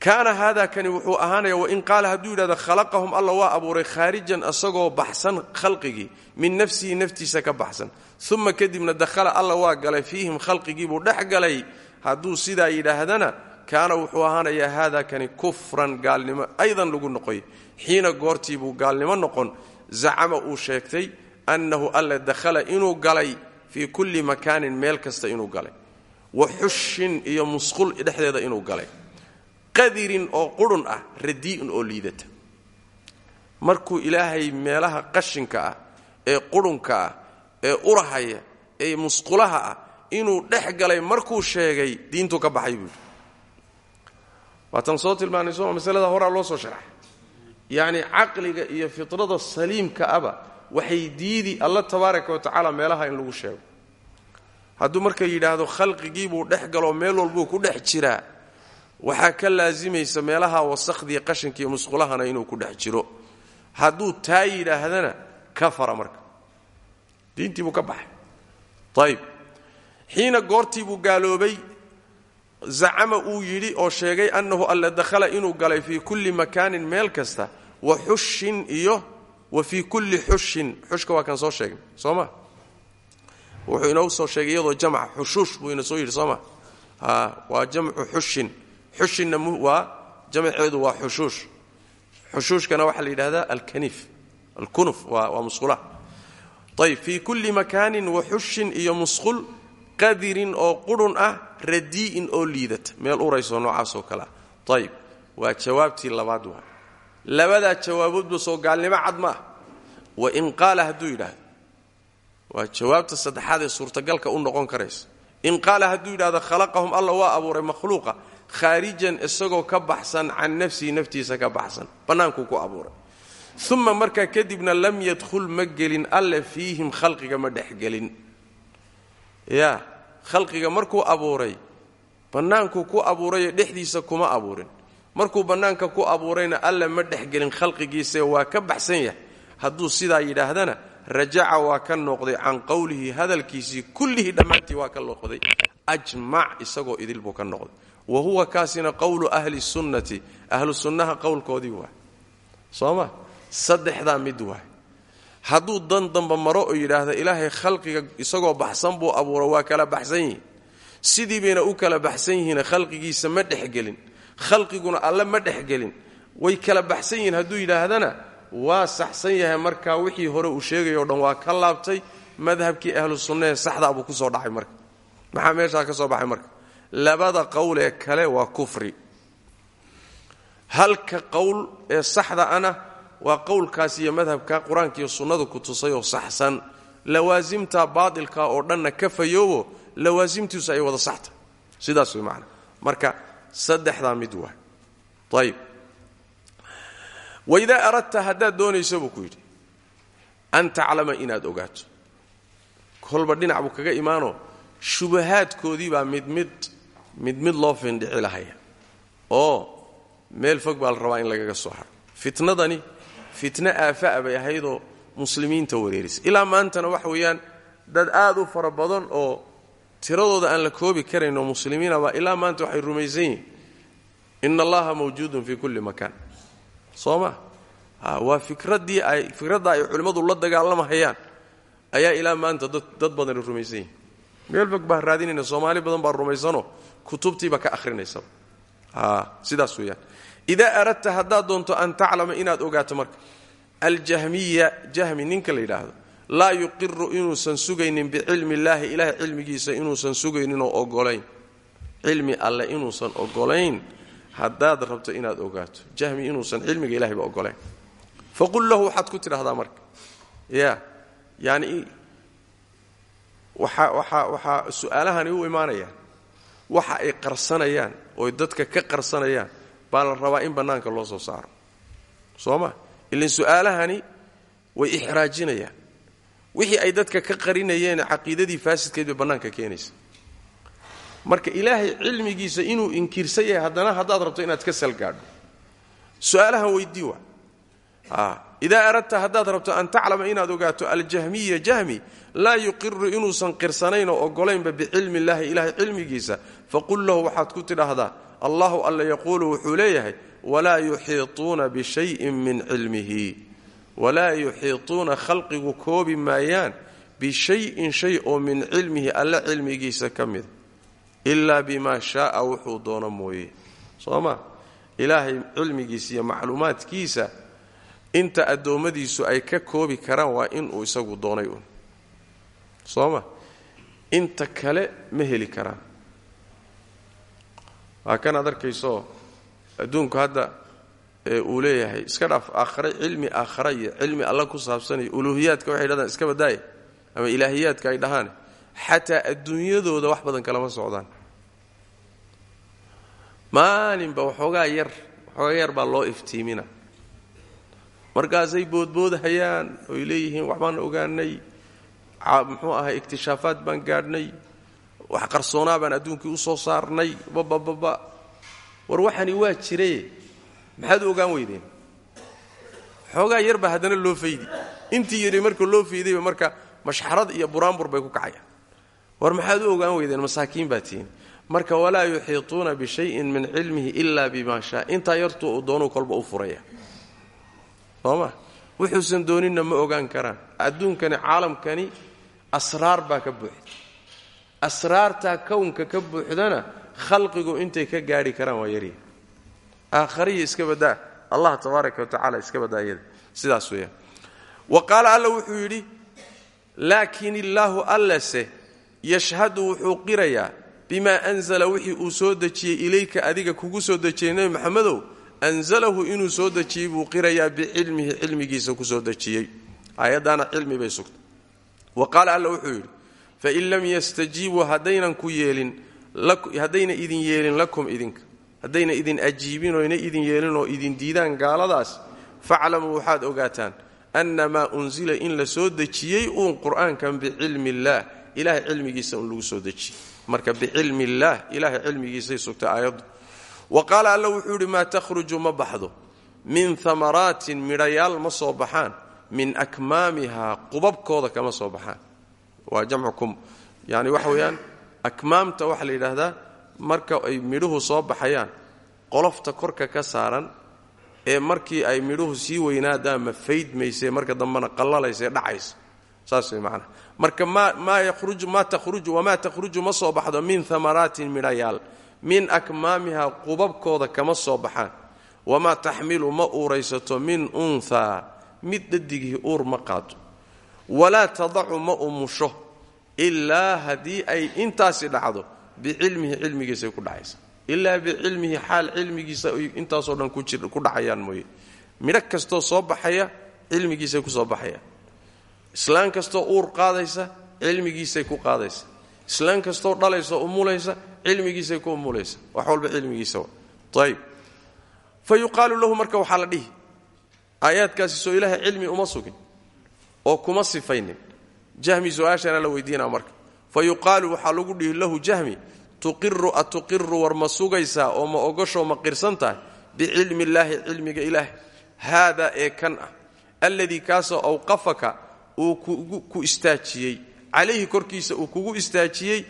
A: Kaana haadaa kani wuxuu ahaanaya wain qaala hadduu yidhahdo khalaqahum alla waa abuuray khaarijan asagoo baxsan khalqigii min nafsihi naftiisa ka baxsan. Uma kadibna dakhala alla waa galay fiihim khalqigiibuu dhex galay. Hadduu sidaa yidhaahdana kaana wuxuu ahaanayaa haadaa kani kufran gaalnimo aydan lagu noqoy. Xiina goortiibuu gaalnimo noqon zacama uu sheegtay annahu alla dakhala inuu galay fii kulli makaanin meel kasta inuu galay. Wa xushin iyo musqul dhexdeeda inuu galay. Qadirin oo qurhun ah radii'un oo liidata. Markuu ilaahay meelaha qashinka ah ee qurhunka ah ee urahaya ee musqulaha ah inuu dhex galay markuu sheegay diintuu ka baxay buuhi waatan soo tilmaanay soma masalada horaa loo soo sharxay. Yacni caqliga iyo fitrada saliimka aba waxay diidi alla tabaaraka wa tacaala meelaha in lagu sheego. Hadduu marka yidhaahdo khalqigiibuu dhex galoo meel walbuu ku dhex jiraa waxaa ka laasimaysa meelaha wasakhdii qashinkiiyo musqulahana inuu ku dhex jiro. Hadduu taa yidhaahdana kafara marka. Diintii buu ka baxay. Ayib xiina goortii buu gaaloobay zacama uu yidhi oo sheegay annahu alla dakhala inuu galay fii kulli makaanin meel kasta wa xushin iyo wa fii kulli xushin xushka waa kan soo sheegnay soo wuxuu inoo soo sheegay iyadoo jamca xushuush buu ina soo yidhi soo ma waa jamcu xushin xushinna waa jamceedu waa xushuush xushuushkana waxaa la yidhahdaa alkanif alkunuf waa musqulaha ayb fii kulli makaanin wa xushin iyo musqul qadirin oo qurhun ah radii'in oo liidata meel urayso noocaasoo kale. Ah ayib waa jawaabtii labaad waa. Labadaa jawaaboodba soo gaalnimo cad ma. Ah wain qaala hadduu yidhaahdo. Waa jawaabta saddexaad ee suurtagalka u noqon karaysa. In qaala hadduu yidhahdo khalaqahum alla waa abuuray makhluuqa khaarijan isagoo ka baxsan can nafsihi naftiisa ka baxsan. Bannaankuu ku abuuray. Uma markaa kadibna lam yadkhul ma gelin alle khalqiga ma dhexgelin yaa khalqiga markuu abuuray bannaankuu ku abuurayo dhexdiisa kuma abuurin. Markuu bannaanka ku abuurayna alle ma dhexgelin khalqigiisae waa ka baxsan yahay. Hadduu sidaa yidhaahdana rajaca waa ka noqday can qowlihi hadalkiisii kullihii dhammaantii waa ka noqday ajmac isagoo idil buu ka noqday. Wa huwa kaasina qowlu ahli sunnati ahlu sunnaha qowlkoodii waay soo ma? Saddexdaa mid waay hadduu dan damba maro oo yidhaahda ilaahay khalqiga isagoo baxsan buu abuura waa kala baxsan yihiin. Sidii bayna u kala baxsan yihiin khalqigiisa ma dhexgelin khalqiguna alle ma dhexgelin way kala baxsan yihiin hadduu yidhaahdana waa saxsan yahay markaa wixii hore uu sheegay o dhan waa ka laabtay madhabkii ahlu sunnahe saxdaa buu ku soo dhacay marka. Maxaa meeshaa ka soo baxay marka? Labada qowl ee kale waa kufri. Halka qowl ee saxda ana waa qowlkaas iyo madhabka qur'aanka iyo sunnadu ku tusay oo saxsan. Lawaasimta baatilka oo dhanna ka fayoobo lawaasimtiisu ay wada saxta. Sidaas way macana marka saddexdaa mid waa ayib waidaa aradta haddaad doonayso buu ku yidhi an taclama inaad ogaato. Kolba dhinac buu kaga imaanoo shubahaadkoodii baa mid mid mid mid loo findhici lahaya oo meel fog baa la rabaa in lagaga soo haro. Fitnadani fitno aafa'a bay ahaydoo muslimiinta wareerisa ilaa maantana waxa weeyaan dad aad u fara badan oo tiradooda aan la koobi karayn oo muslimiinaba ilaa maanta waxay rumaysan yihiin. Ina allaha mawjuudun fii kulli makaan. Soo ma? Waa ay fikradda ay culimmadu la dagaalamahayaan ayaa ilaa maanta dad badani rumaysan yihiin meel fog baa raadinayna soomaali badan baa rumaysanoo kutubtiiba ka ahrinaysaba sidaas weeyaan idaa aradta haddaad doonto an taclama inaad ogaato marka aljahmiya jahmi ninka la yidhaahdo laa yuqiru inuusan sugaynin bicilmi illaahi ilahay cilmigiisa inuusan sugayninoo ogolayn cilmi alle inuusan ogolayn haddaad rabto inaad ogaato. Jahmi inuusan cilmiga ilahayba ogolayn faqul lahu waxaad ku tidhahdaa marka ya yani waxaa waxaa waxaa su'aalahani u waxa ay qarsanayaan oy dadka ka qarsanayaan baa la rabaa in bannaanka loo soo saaro. Soo ma? Su'aalahani way ixraajinayaan. Wixii ay dadka ka qarinayeen caqiidadii faasidkeed bay bannaanka keenaysa marka ilaahay cilmigiisa inuu inkirsan haddana haddaad rabto inaad ka salgaadho su'aalahan weydii wa idaa aradta haddaad rabto an taclama inaad ogaato aljahmiya jahmi laa yuqiru inuusan qirsanayn oo ogolaynba bicilmi illaahi ilahay cilmigiisa faqul lahu waxaad ku tidhaahdaa allahu alla yaquulu wuxuu leeyahay walaa yuxiituuna bishayin min cilmihi. Walaa yuxiituuna khalqigu koobi maayaan bishayin shay oo min cilmihi alla cilmigiisa ka mida ilaa bimaa shaaa wuxuu doono mooye. Soo ma? Ilaahay cilmigiisa iyo macluumaadkiisa inta addoommadiisu ay ka koobi karaan waa inuu isagu doonay un soo inta kale ma heli karaan waa kanaad arkayso adduunku hadda uu leeyahay iska dhaaf aakhare cilmi aakhara iyo cilmi alla ku saabsanaya uluuhiyaadka waxay dhahdaan iska badaaya ama ilaahiyaadka ay dhahaan xataa adduunyadooda wax badan kalama socdaan. Maalinba waxoogaa yar waxoogaa yar baa loo iftiimina. Markaasay boodboodhayaan oy leeyihiin waxbaan ogaanay muxuu ahay ikhtishaafaad baan gaadhnay wax qarsoonaa baan adduunkii u soo saarnay. Babababa war waxani waa jiraye maxaad ogaan weydeen? Xoogaa yarbaa haddana loo faydi. Intii yidhi marka loo faydayba marka mashxarad iyo buraanbur bay ku kacayaan war maxaad ogaan weydeen? Masaakiin baa tihiin marka walaa yuxiituuna bishayin min cilmihi ila bima shaa. Intaa yartuu uu doonuu kolba u furaya. Sooma wuxuusan dooninna ma ogaan karaan. Adduunkani caalamkani asraar baa ka buuxda asraartaa kownka ka buuxdana khalqigu intay ka gaadhi karaan waa yarya aakhariya iska badaa allah tabaaraka wa tacala iska badaa iyada sidaas weeyaan wa qaala alla wuxuu yidhi laakin illaahu allase yashhadu wuxuu qirayaa bimaa anzala wixii uu soo dejiyey ilayka adiga kugu soo dejiyey nebi maxamedow anzalahu inuu soo dejiyey buu qirayaa bicilmihi cilmigiisa ku soo dejiyey. Aayaddaana cilmi bay sugtay. Wa qaala alla wuxuu yidhi fain lam yastajiibuu haddaynan ku yeelin haddayna idin yeelin lakum idinka haddayna idin ajiibin oyna idin yeelin oo idin diidaan gaaladaas faclamuu waxaad ogaataan annamaa unsila in la soo dejiyey uun qur'aankan bicilmi illaah ilahay cilmigiisa un lagu soo dejiyey marka bicilmi illaah ilahay cilmigiisay sugtay aayaddu wa qaala alla wuxuu yidhi maa takhruju ma baxdo min amaraatin midhayaal ma soo baxaan min akmaamihaa qubabkooda kama soo baxaan waa jamcukum yani waxa weeyaan akmaamta waxaa la yidhaahdaa marka ay midhuhu soo baxayaan qolofta korka ka saaran ee markii ay midhuhu sii weynaadaan ma faydmayse marka dambena qallalaysa dhacaysa. Saas way macnaha marka maa yaruju maa takhruju wamaa takhruju ma soo baxdo min amaraatin midhayaal min akmaamihaa qubabkooda kama soo baxaan. Wamaa taxmilu ma uuraysato min unhaa mid dhadigii uur ma qaado walaa tadacu ma umusho ilaa haddii ay intaasi dhacdo bicilmihi cilmigiisay ku dhacaysa. Ilaa bicilmihi xaal cilmigiisa intaasoo dhan ku dhacayaan mooye. Midho kastoo soo baxaya cilmigiisay ku soo baxayaan islaan kastoo uur qaadaysa cilmigiisay ku qaadaysa. Islaan kastoo dhalaysa umulaysa cilmigiisay ku umulaysa wax walba cilmigiisa ayb fa yuqaalu lahu marka soo ilaahay cilmi uma sugin oo kuma sifaynin. Jahmi su'aashana la weydiinaa marka. Fa yuqaalu waxaa lagu dhihi lahu jahmi tuqiru atuqiru war ma sugaysaa oo ma ogashoo ma qirsan tahay? Bicilmi illaahi cilmiga ilaahay haadaa ee kan ah. Alladii kaasoo awqafaka uu ku istaajiyey. Calayhi korkiisa uu kugu istaajiyey.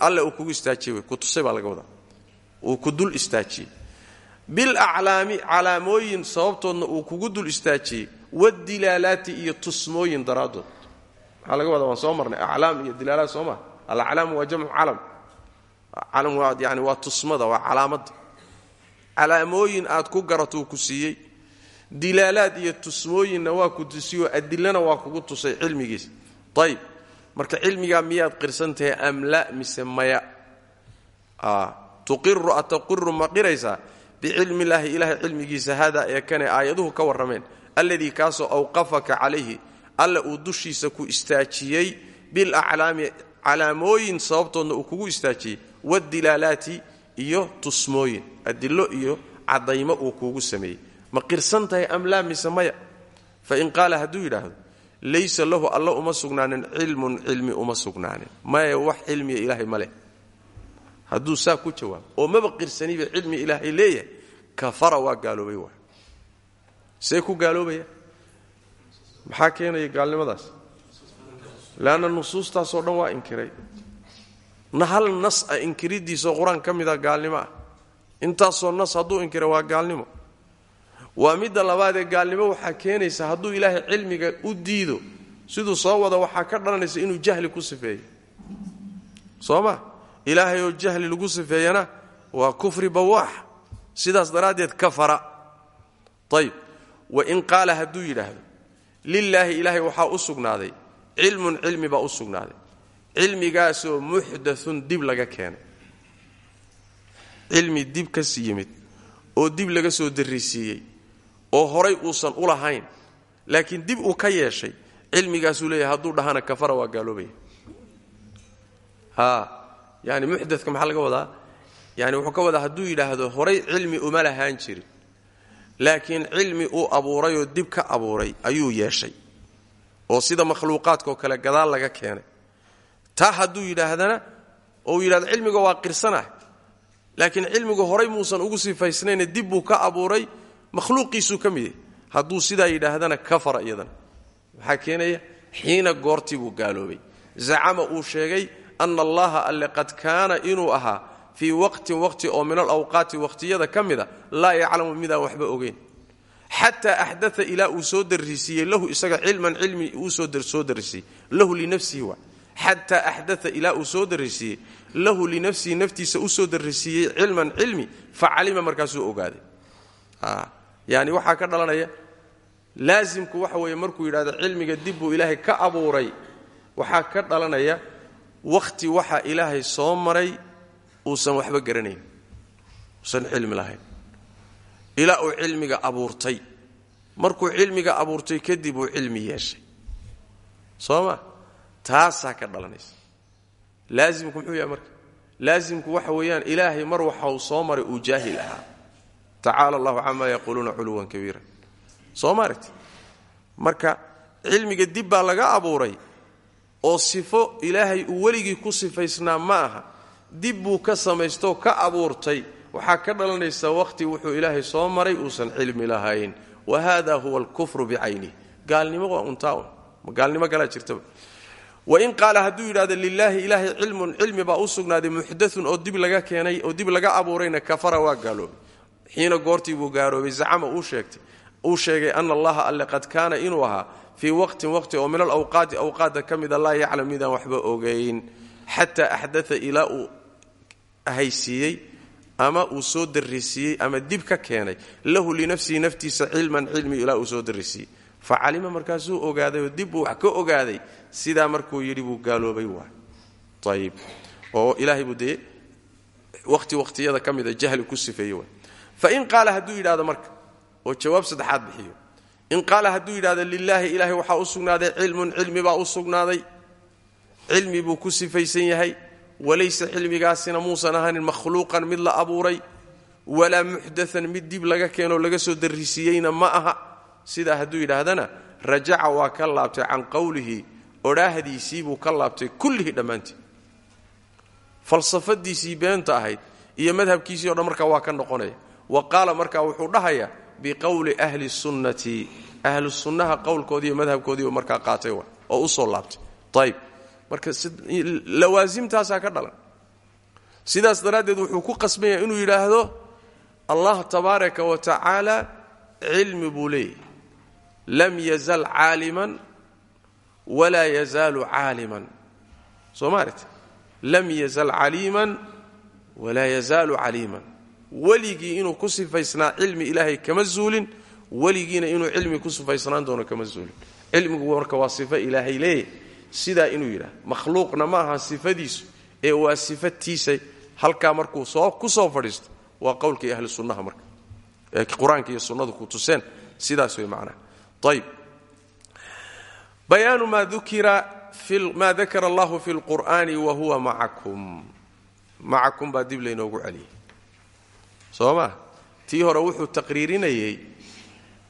A: Alle uu kugu istaajiyey kutusay baa laga wadaa. Uu ku dul istaajiyey. Bilaclaami calaamooyin sababtoodna uu kugu dul istaajiyey wadilaalaati iyo tusmooyin daraaddood. Maxaa laga wadaa? Waan soo marnay. Aclaam iyo dilaalaad soo maa alaclaam waa jamcu calam. Calam waa yani waa tusmada waa calaamadda calaamooyin aad ku garatuu ku siiyey. Dilaalaad iyo tusmooyinna waa ku tusiyo adilana waa kugu tusay cilmigiisa ayib marka cilmigaa miyaad qirsan tahay am mise maya? Tuqiru ataqiru ma qiraysaa? Bicilmi illaahi ilaahay cilmigiisa haadaa ee kane aayaduhu ka warrameen alladii kaasoo awqafaka calayhi alla uu dushiisa ku istaajiyey bilaclaami calaamooyin sababtoodna uu kugu istaajiyey wadilaalaati iyo tusmooyin adilo iyo cadaymo uu kuugu sameeyey. Ma qirsan tahay am laa mise maya? Fain qaala hadduu yidhaahdo laysa lahu alla uma sugnaanin cilmun cilmi uma sugnaanin. Maya wax cilmiya ilaahay ma leh. Hadduu saa ku jawaabo oo maba qirsaniba cilmi ilaahay leeyahay kafara waa gaaloobay see ku gaaloobaya maxaa keenaya gaalnimadaas? Leanna nusuustaasoo dhan waa inkiray. Hal nas a inkiridiisoo qur'aan ka mida gaalnimo ah. Intaasoo nas hadduu inkira waa gaalnimo. Waa midda labaadee gaalnimo waxaa keenaysa hadduu ilaahay cilmiga u diido siduu soo wada waxaa ka dhalanaysa inuu jahli ku sifeeyo soo ilaahay oo jahli lagu sifeeyana waa kufri bawaax. Sidaas daraaddeed kafara ayib wain qaala hadduu yidhaahdo lilaahi ilaahay waxaa u sugnaaday. Cilmun cilmi baa u sugnaaday. Cilmigaasoo muxdaun dib laga keenay cilmi dib ka si yimid oo dib laga soo darrisiiyey oo horay uusan u lahayn laakiin dib uu ka yeeshay cilmigaasuu leeyahay hadduu dhahana kafara waa gaaloobaya yani muxdaka maxaa laga wadaa? Yani wuxuu ka wadaa hadduu yidhaahdo horay cilmi uma lahaan jirin laakiin cilmi uu abuurayoo dib ka abuuray ayuu yeeshay oo sida makhluuqaadkaoo kale gadaal laga keenay. Taa hadduu yidhaahdana oo uu yidhahdo cilmiga waa qirsanah laakiin cilmigu horay muusan ugu sifaysnayne dib buu ka abuuray makhluuqiisuu ka mid yahy hadduu sidaa yidhaahdana kafara iyadana. Keenaya xiina goortii buu gaaloobay. Zacama uu sheegay ana allaha alle qad kaana inuu ahaa fii waqtin waqti oo min alawqaati waqhtiyada ka mida laa yaclamu midaan waxba ogeyn. Xataa axdaa ilaa uu lahu isaga cilman cilmi uu soo darisiiyey lahu linafsihi wa. Xataa axdaa ilaa uu soo darisiiyey lahu linafsihi naftiisa u soo darisiiyey cilman cilmi facalima markaasuu ogaaday. Yani waxaa ka dhalanaya laasimku waxa weeye markuu yidhahdo cilmiga dib buu ilaahay ka abuuray waxaa ka dhalanaya wakhti waxa ilaahay soo maray uusan waxba garanayn uusan cilmi lahayn. Ilaa uu cilmiga abuurtay. Markuu cilmiga abuurtay kadib uu cilmi yeeshay. Soo ma taasaa ka dhalanaysa. Laasimku muxuu yahay marka? Laasimku waxa weeyaan ilaahay mar waxa uu soo maray uu jaahil ahaa. Tacaala allahu camaa yaquuluuna culuwan kabiira soo marka cilmiga dib baa laga abuuray oo sifo ilaahay uu weligii ku sifaysnaa ma aha dib buu ka samaystoo ka abuurtay. Waxaa ka dhalanaysa wakhti wuxuu ilaahay soo maray uusan cilmi lahayn. Wa hada huwa alkufru bicaynih gaalnimo untaa gaalnimo galaa jirtaba. Wain qaala hadduu yidhahdo lilaahi ilaahay cilmun cilmi baa u sugnaaday muxdaun oo dib laga keenay oo dib laga abuurayna kafara waa gaaloobay. Xiina goortii buu gaaroobay zacama uu sheegay ana allaha alle qad kaana inuu ahaa fii waqtin waqti oo min alawqaati awqaadda ka mida laa yaclam midaan waxba ogayn xataa axdaa ilaa haysiiyey ama uu soo darisiiyey ama dib ka keenay lahu linafsihi naftiisa cilman cilmi ilaa uu soo darisiiyey facalima markaasuu ogaaday oo dib wax ka ogaaday sidaa markuu yidhi buu gaaloobay waay ayib oo ilaahay buu dee waqti waqtiyada ka jahli ku sifeeye waay fain qaala hadduu yidhahdo marka oo jawaab saddexaad bixiyo. In qaala hadduu yidhahdo lilaahi ilaahay waxaa u sugnaaday cilmun cilmi baa u sugnaaday. Buu ku sifaysan yahay walaysa cilmigaasina muusan ahanin makhluuqan mid la abuuray walaa muxdaan mid dib laga keenoo laga soo darrisiiyeyna ma aha. Sidaa hadduu yidhaahdana rajaca waa ka laabtay can qowlihi odhaahdiisii buu ka laabtay kullihii dhammaantii. Falsafadiisii beenta ahayd iyo madhabkiisii o dhan markaa waa ka noqonaya. Wa qaala markaa wuxuu dhahayaa biqowli ahli sunnati. Ahlu sunnaha iyo madhabkoodiiu markaa qaatay oo u soo laabtay. Ayb marka lawaasimtaasaa ka dhalan. Sidaas daraaddeed wuxuu ku qasbanya inuu yidhaahdo allah tabaaraka wa tacaala cilmi buu leeyahy lam yazal caaliman walaa yazaalu caaliman. Soo maaragta lam yazal caliiman walaa yazaalu caliiman. Weligii inuu ku sifaysnaa cilmi ilaahay kama zuulin weligiina inuu cilmi ku sifaysnaan doono kama suulin cilmigu marka waa sifo ilaahay leeya sidaa inuu yidhaah makhluuqna ma aha sifadiisu ee waa sifatiisa halkaa markuu soo ku soo fadhiisto waa qowlkii ahli sunnaha marka. Ee qur'aanka iyo sunnadu ku tuseen sidaas way macnaha ayb bayaanu maa ma dakara allahu fi lqur'aani wa huwa macakum. Macakum baa dib laynoogu celiyey. Soo tii hore wuxuu taqriirinayey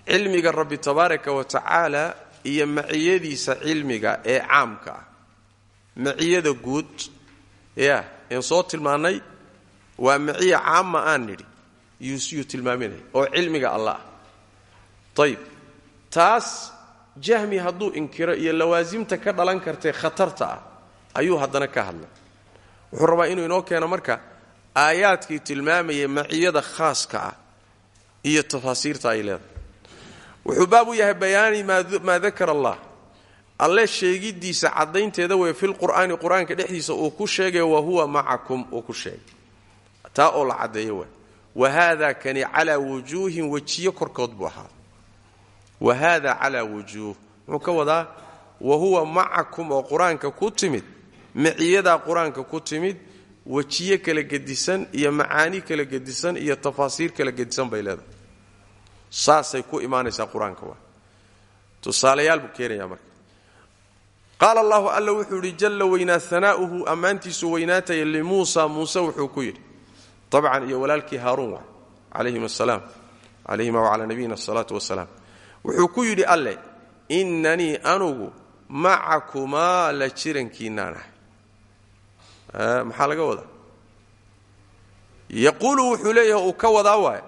A: cilmiga rabbi tabaaraka wa tacaala iyo maciyadiisa cilmiga ee caamka ah. Maciyada guud ya een soo tilmaannay waa maciya caama aan nidhi yuusiyuu tilmaaminaya oo cilmiga allah ah. Ayib taas jahmi hadduu inkiro iyo lawaasimta ka dhalan kartee khatarta ah ayuu haddana ka hadlay. Wuxuu rabaa inuu inoo keeno marka aayaadkii tilmaamayay maciyada khaaska ah iyo tafaasiirta ay leedahay wuxuu baab u yahay bayaani maa dakara allah. Alle sheegiddiisa caddaynteeda wey filqur'aani qur'aanka dhexdiisa uu ku sheegay wa huwa macakum uu ku sheegay. Taa oo la caddeeyo waay wa haada kani calaa wujuuhin wejiyo korkood buu ahaa. Wa haada calaa wujuuh muxuu ka wadaa wa huwa macakum oo qur'aanka ku timid maciyadaa qur'aanka ku timid wejiyo kala gedisan iyo macaani kala gedisan iyo tafaasiir kala gedisan bay leedahay saasay ku imaanaysaa qur'aanka waa. Tusaalayaal buu keenayaa marka. Qaala alla wuxuu yidhi jalla weynaa hanaa'uhu ammaantiisu weynaataya limuusa muuse wuxuu ku yidhi dabcan iyo walaalkii haaruun waa calayhim asalaam calayhima wacalaa nabiyina asalaatu wasalaam wuxuu ku yidhi alleh innanii anugu macakumaa la jirankiinaan ahay. Maxaa laga wadaa? Yaquulu ka wadaa waaya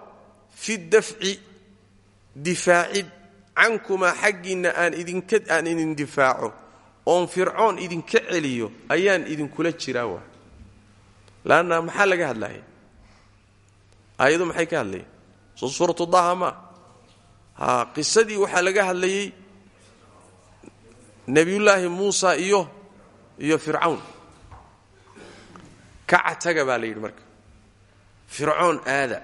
A: fi dafci difaacid cankumaa xaggiinna aan idinka aan idin difaaco oon fircoon idinka celiyo ayaan idinkula jiraa waa. Laanna maxaa laga hadlaya aayadu maxay ka hadlayeen? Soo suuratu daha maa ha qisadii waxaa laga hadlayey nebiyullaahi muusa iyo iyo fircawn kaca taga baa la yidhi marka. Fircoon aada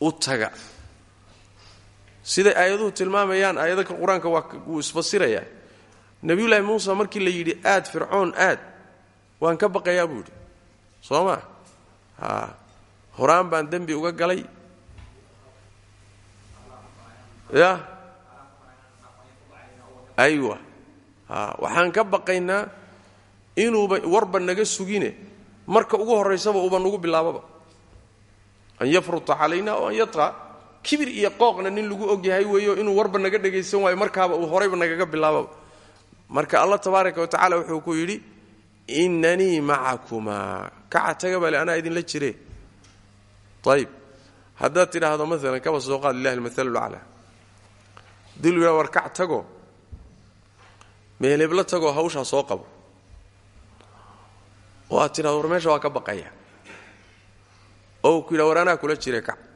A: u taga siday aayaduhu tilmaamayaan aayadaka qur'aanka wuu isfasirayaa nebiyullaahi muusa markii la yidhi aad fircoon aad. Waan ka baqayaa buu yidhi. Soo horaan baan dembi uga galay. Ya? Aywa. Waxaan ka baqaynaa inuuba warba naga sugine. Marka ugu horraysaba uba nagu bilaababa. An yafruta calayna oo an yatra kibir iyo qooqna nin lagu ogyahay weeyo inuu warba naga dhagaysan waayo markaaba uu horayba nagaga bilaababa marka allah tabaaraka wa tacala wuxuu ku yidhi inanii macakumaa kaca taga bale anaa idinla jire. Ayib haddaad tidhaahdo maalan kaba soo qaad lilahi almaal lacla dil yaa war kac tago meelebla tagoo hawshaa soo qabo. Oo aad meesha waa ka baqaya. Oo ku anaa kula jire kac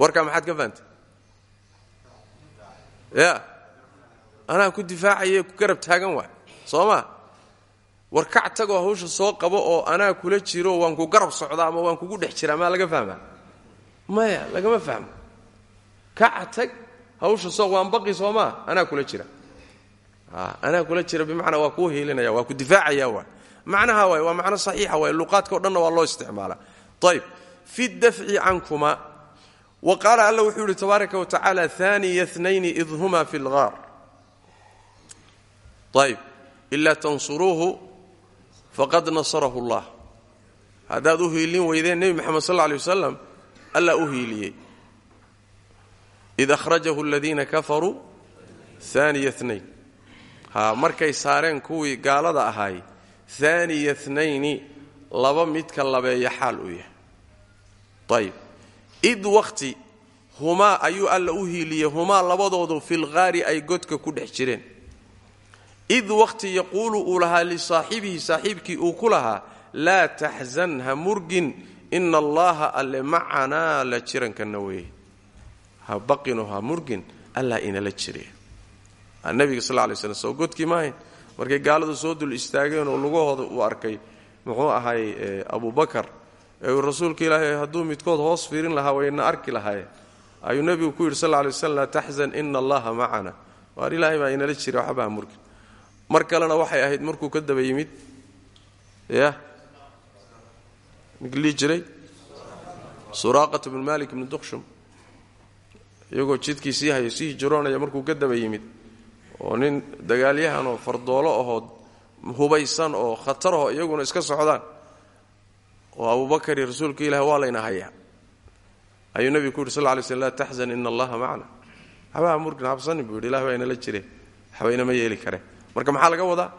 A: warkaa maxaad ka fahamtay ya. Anaa ku difaacaye ku garab taagan waay. Soo ma? War kac tagoo hawsha soo qabo oo anaa kula jiro waan ku garab socdaa ama waan kugu dhex jiraa maa laga fahmaa? Maya lagama fahmo. Kaca tag hawsha soo waan baqi soo maa kula jira. Anaa kula jira bimacnaa waa kuu hiilinaya waa ku difaacaya waay. Macnaha waa macno saxiixa waay. Luqaadka o dhanna waa loo isticmaalaa ayb fi dafci cankuma wa qaala alla wuxuu yidhi tabaaraka wa tacaala aniya nayni id huma fi lgaar ayb ilaa tansuruuhu faqad nasarahu allah. Haddaad u hiilin weydeen nebi moxamed sal lay wasalam alla u hiiliyey. Id ahrajahu aladiina kafaruu aniya nayn ha markay saareen kuwii gaalada ahaay aaniya nayni laba midka labeeya xaal uu yahay. Ayb id wakhti humaa ayuu alla u hiiliyey humaa labadoodu filgaari ay godka ku dhex jireen. Id wakhti yaquulu uu lahaa lisaaxibihi saaxiibkii uu ku lahaa laa taxzan ha murgin ina allaha alle macanaa la jirankanna weeye. Ha baqino ha murgin allah inala jire. Nabiga sal lay slam soo godkii maahayn markay gaaladu soo dul istaageen oo lugahooda uu arkay muxuu ahay abubakar ee uu rasuulka ilaahay hadduu midkood hoos fiirin lahaa wayna arki lahaayeen. Ayuu nebigu ku yidhi sal lla lay waslam laa taxzan allaha macana waar ilaahay baa inala jira waxba ha kalena waxay ahayd markuu ka daba ya? Ninkii lihi jiray? Suraaqat bnu malik bnu duqshum. Iyagoo jidkii sii hayo sii hijiroonaya markuu ka daba oo nin dagaalyahan oo fardoolo ahoo hubaysan oo khatarahoo iyaguna iska socdaan oo abubakar iyo rasuulka ilaah waa layna hayaa. Ayuu nebigu ku yidhi sal lay slm laa taxzan ina allaha macna habaha murgin habsanin buu yidhi ilah baa inala jire waxba inama yeeli kare. Marka maxaa laga wadaa?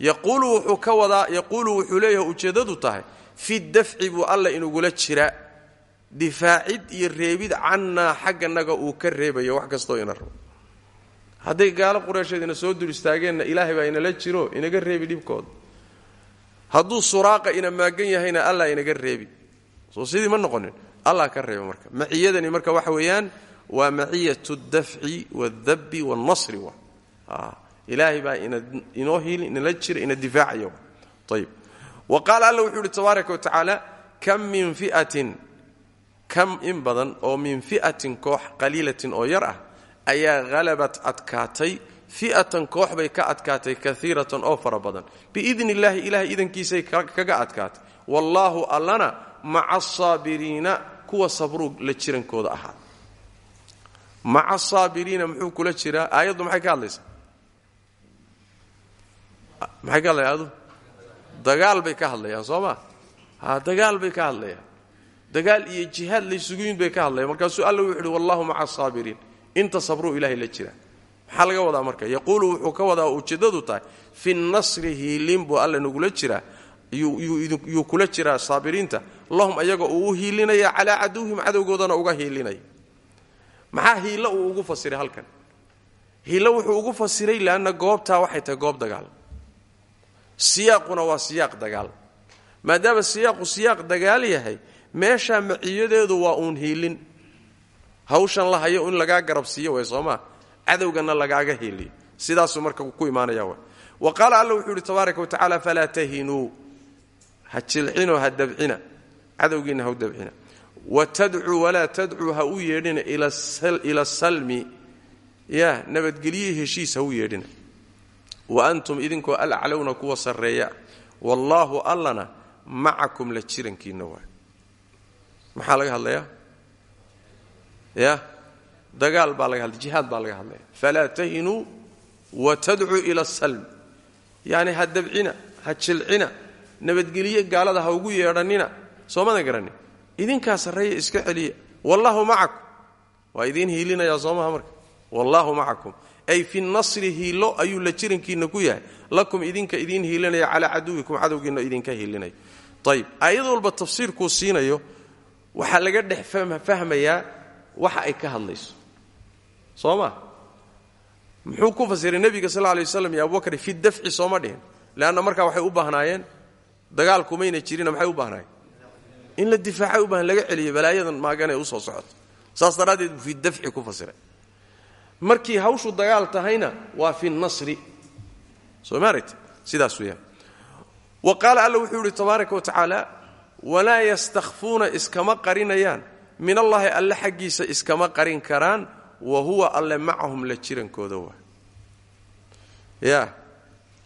A: Yaquulu wuxuu ka wadaa yaquulu wuxuu leeyahay ujeeddadu tahay fi dafci buu alla inugula jiraa difaacid iyo reebid cannaa xagganaga uu ka reebayo wax kastoo ina rabo. Hadday gaalo qureysheed soo dul istaageenna ilaahay baa inala jiro inaga reebi dhibkooda hadduu suraaqa ina maagan yahayna allah inaga reebi. Soo sidii ma noqonin. Allah ka reeba marka. Maciyadani marka waxa weeyaan waa maciyat dafci wاdabbi wاlnasri wa ilaahay baa inoo hiili inala jira ina difaacaya ayb wa qaala alla wuxuu ihi tabaaraka kam min fi'atin kam in badan oo min fi'atin koox qaliilatin oo yar ah ayaa halabat adkaatay fi'atan koox bay ka adkaatay kaiiratan oo fara badan. Biidni illaahi idankiisay kaga adkaatay. Wallaahu allana maca asaabiriina kuwa sabruu la jirankooda ahaa. Maca asaabiriina muxuu kula jiraa? Aayaddu maxay ka hadlaysaa? Maxay ka hadlaya dagaal bay ka hadlayaan soo ma? Ha dagaal bay ka hadlayaan. Dagaal iyo jihaad laysugu yimid bay ka hadlayaan. Markaasuu alla wuxu wallahu maca asaabiriin inta sabruu ilahay la jiraa maxaa laga wadaa marka? Yaquulu wuxuu ka wadaa ujeeddadu tahay fi nasri hiilin buu alla nagula jiraa. Yuu kula jiraa saabiriinta. Lahum ayaga uu u hiilinaya calaa caduwihim cadowgoodana uga hiilinaya. Maxaa hiilo uu ugu fasiray halkan? Hiilo wuxuu ugu fasiray leanna goobtaa waxay tahay goob dagaal. Siyaaquna waa siyaaq dagaal. Maadaama siyaaqu siyaaq dagaal yahay meeshaa maciyadeedu waa uun hiilin. Hawshan la in lagaa garabsiiyo way soomaa cadowgana lagaaga hiiliyo sidaasuu marka ku imaanaya wa qaala alla wuxuu tabaaraka wa tacaala falaa tahinuu ha jilcinoo ha dabcina. Cadowgiinna ha u dabcina. Wa tadcuu walaa tadcuu ha u yeedhina ila salmi. Ya nabadgelyihi heshiis ha u yeedhina. Wa antum idinkoo alaclowna kuwa sarreeya. Wallaahu allana macakum la jirankiinna waay maxaa laga hadlayaa? Ya dagaal baa laga hadlay jihaad baa laga hadlaya falaa tahinuu wa tadcuu ila asalm yacni ha dabcina ha gaalada ha ugu yeedhannina soomada garanin idinkaa sarreeya iska celiya wallaahu macakum. Waa idiin hiilinayaa soomaha marka. Wallaahu macakum. Ay fi nasri hiilo ayuu la jirankiinna ku yahay. Lakum idinka idiin hiilinaya calaa caduwikum cadowgiinna idinka hiilinaya ayib aayad walba tafsiirkuu siinayo waxaa laga dhex fahmayaa waxa ay ka hadlayso soo ma muxuu ku fasiray nebiga sal lay waslam iyo abubakar fi dafci sooma dhihin leanna markaa waxay u baahnaayeen dagaal kumayna jirina maxay u baahnaayeen? In la difaacay u baahan laga celiyo balaayadan maaganee u soo socoto saas daraaddeed fi dafci ku fasiray. Markii hawshu dagaal tahayna waa fi nasri. Soo ma aragti sidaas wa qaala alla wuxuu yidhi tabaaraka wa tacaala walaa yastakhfuuna iskama qarinayaan. Min allaahi alle xaggiisa iskama qarin karaan wa huwa alle macahum la jirankooda waa. Ya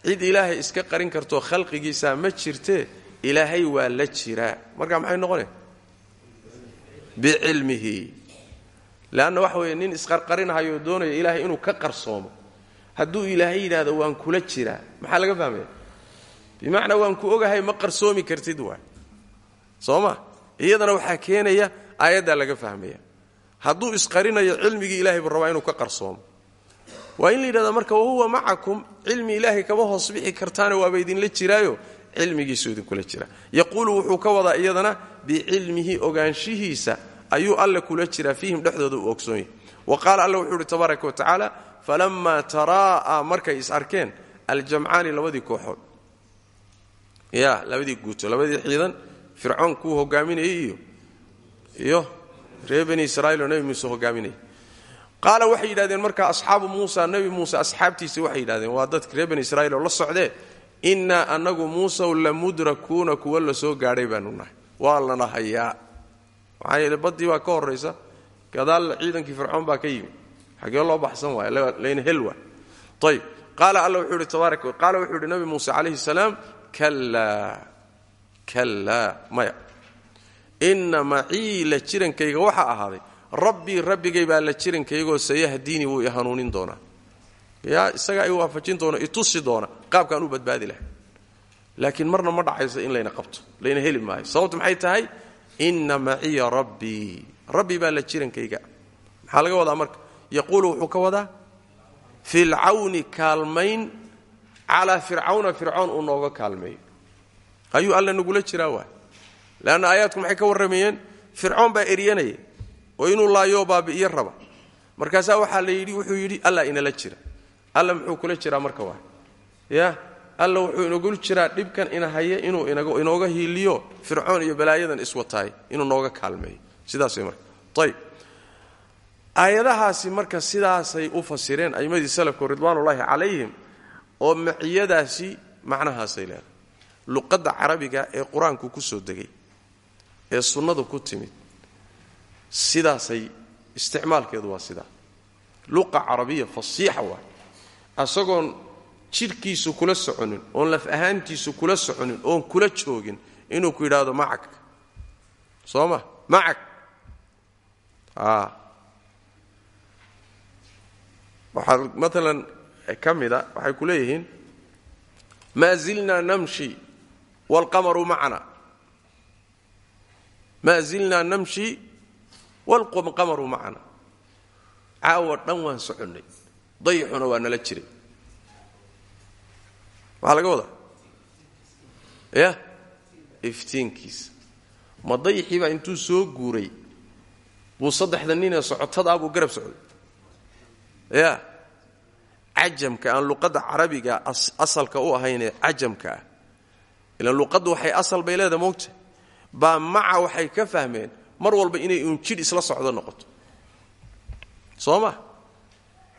A: cid ilaahay iska qarin kartoo khalqigiisaa ma jirtee ilaahay waa la jiraa markaa maxay noqone? Bicilmihi. Leanna waxa weeye nin isqarqarinahayoo doonaya ilaahay inuu ka qarsoomo. Hadduu ilaahay yidhaahdo waan kula jiraa maxaa laga fahmaya bimacnaa waan ku ogahay ma qarsoomi kartid waay soo ma? Iyadana waxaa keenaya aayaddaa laga fahmaya hadduu isqarinayo cilmigii ilahay buu rabaa inuu ka qarsoomo. Waa in la marka wahuwa macakum cilmi ilaahay kama hoos bixi kartaane waaba idinla jiraayo cilmigiisuu idinkula jira yaquulu wuxuu ka wadaa iyadana bicilmihi ogaanshihiisa ayuu alle kula jiraa fiihim dhexdooda uu ogsoon yahay. Wa qaala alle wuxuu ihi tabaaraka wa tacaala falammaa markay is arkeen aljamcaani labadii kooxood. Ya labadii guuto labadii ciidan fircoon kuu hogaaminayay iyo reer bani israiil oo nebi muuse hogaaminayay qaala waxay yidhahdeen markaa asxaabu muusa nebi muuse asxaabtiisa waxay yidhahdeen waa dadka reer bani oo la socdee innaa annagu muusaw la mudrakuuna kuwa la soo gaadhay baanu nahay. Waa lana hayaa maxaa yeele baddii baa ka gadaal ciidankii fircoon baa ka yimi xagee loo baxsan waaya layna hel waa ayb qaala alla wuxuu qaala wuxuu yidhi nabi muuse salaam kallaa kallaa maya inna macii jirankayga waxaa ahaaday rabbii rabbigay baa la jirankaygaoo sayahdiini wuu hanuunin doonaa. Yaa isagaa i waafajin doona i tusi doona qaabkaan u badbaadi lahay laakiin marna ma dhacayso in layna qabto layna heli maayo. Sababtu maxay tahay? Inna maciya rabbii rabbi baa la jirankayga. Maxaa laga wadaa marka? Yaquulu wuxuu ka wadaa filcawni kaalmayn calaa fircawna fircoon uu nooga kaalmeeyo. Ayuu alla nagula jiraa waay leanna aayaadku maxay ka warramayeen? Fircoon baa eryanaya oo inuu laayoo baabi'iyo raba. Markaasaa waxaa la yidhi wuxuu yidhi alla inala jira. Alla muxuu kula jiraa marka waay. Ya? Alla wuxuu inagula jiraa dhibkan ina haya inuu inooga hiiliyo fircoon iyo balaayadan iswataay inuu nooga kaalmeeyo. Sidaas way marka. Ayb aayadahaasi marka sidaasay u fasireen aimmadii salafku ridwaanullaahi calayhim oo maciyadaasi macnahaasay leedahay. Luqadda carabiga ee qur'aanku ku soo degay ee sunnadu ku timid sidaasay isticmaalkeedu waa sidaa. Luqa carabiya fasiixa waay asagoon jidhkiisu kula soconin oon laf ahaantiisu kula soconin oon kula joogin inuu ku yidhaahdo macag. Soo ma? Macag. Waxaa maalan ka waxay ku leeyihiin maa zilnaa namshi waalqamaru macana maa zilnaa namshi waalqamaru macana. Caawa dhan waan soconnay dayixuna waa nala jiray. Maxaa laga wadaa? Ya iftiinkiisa ma dayixii baa intuu soo guuray buu saddexda ninee socotadaa buu garab socday. Ya cajamka aan luqadda carabiga asalka u ahaynee cajamka ah. Ilaan luqaddu waxay asal baa maca waxay ka fahmeen mar walba inay uun jidh isla socdo noqoto. Soo ma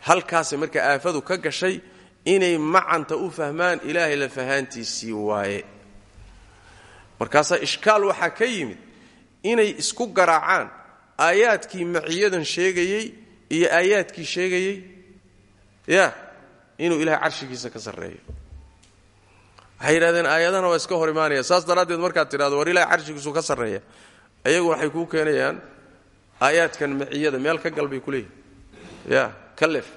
A: halkaasay marka aafadu ka gashay inay macanta u fahmaan ilaahay la fahaantiisii waaye. Markaasaa ishkaal waxaa ka yimid inay isku garaacaan aayaadkii maciyadan sheegayey iyo aayaadkii sheegayey. Ya inuu ilahay carshigiisa ka sarreeyo waxay yidhahdeen aayadana waa iska hor imaanaya saas daraaddeed markaad tidhahdo war ilahay carshigiisu ka sarreeya. Ayagu waxay kuu keenayaan aayaadkan maciyada meel ka gal bay ya ka lef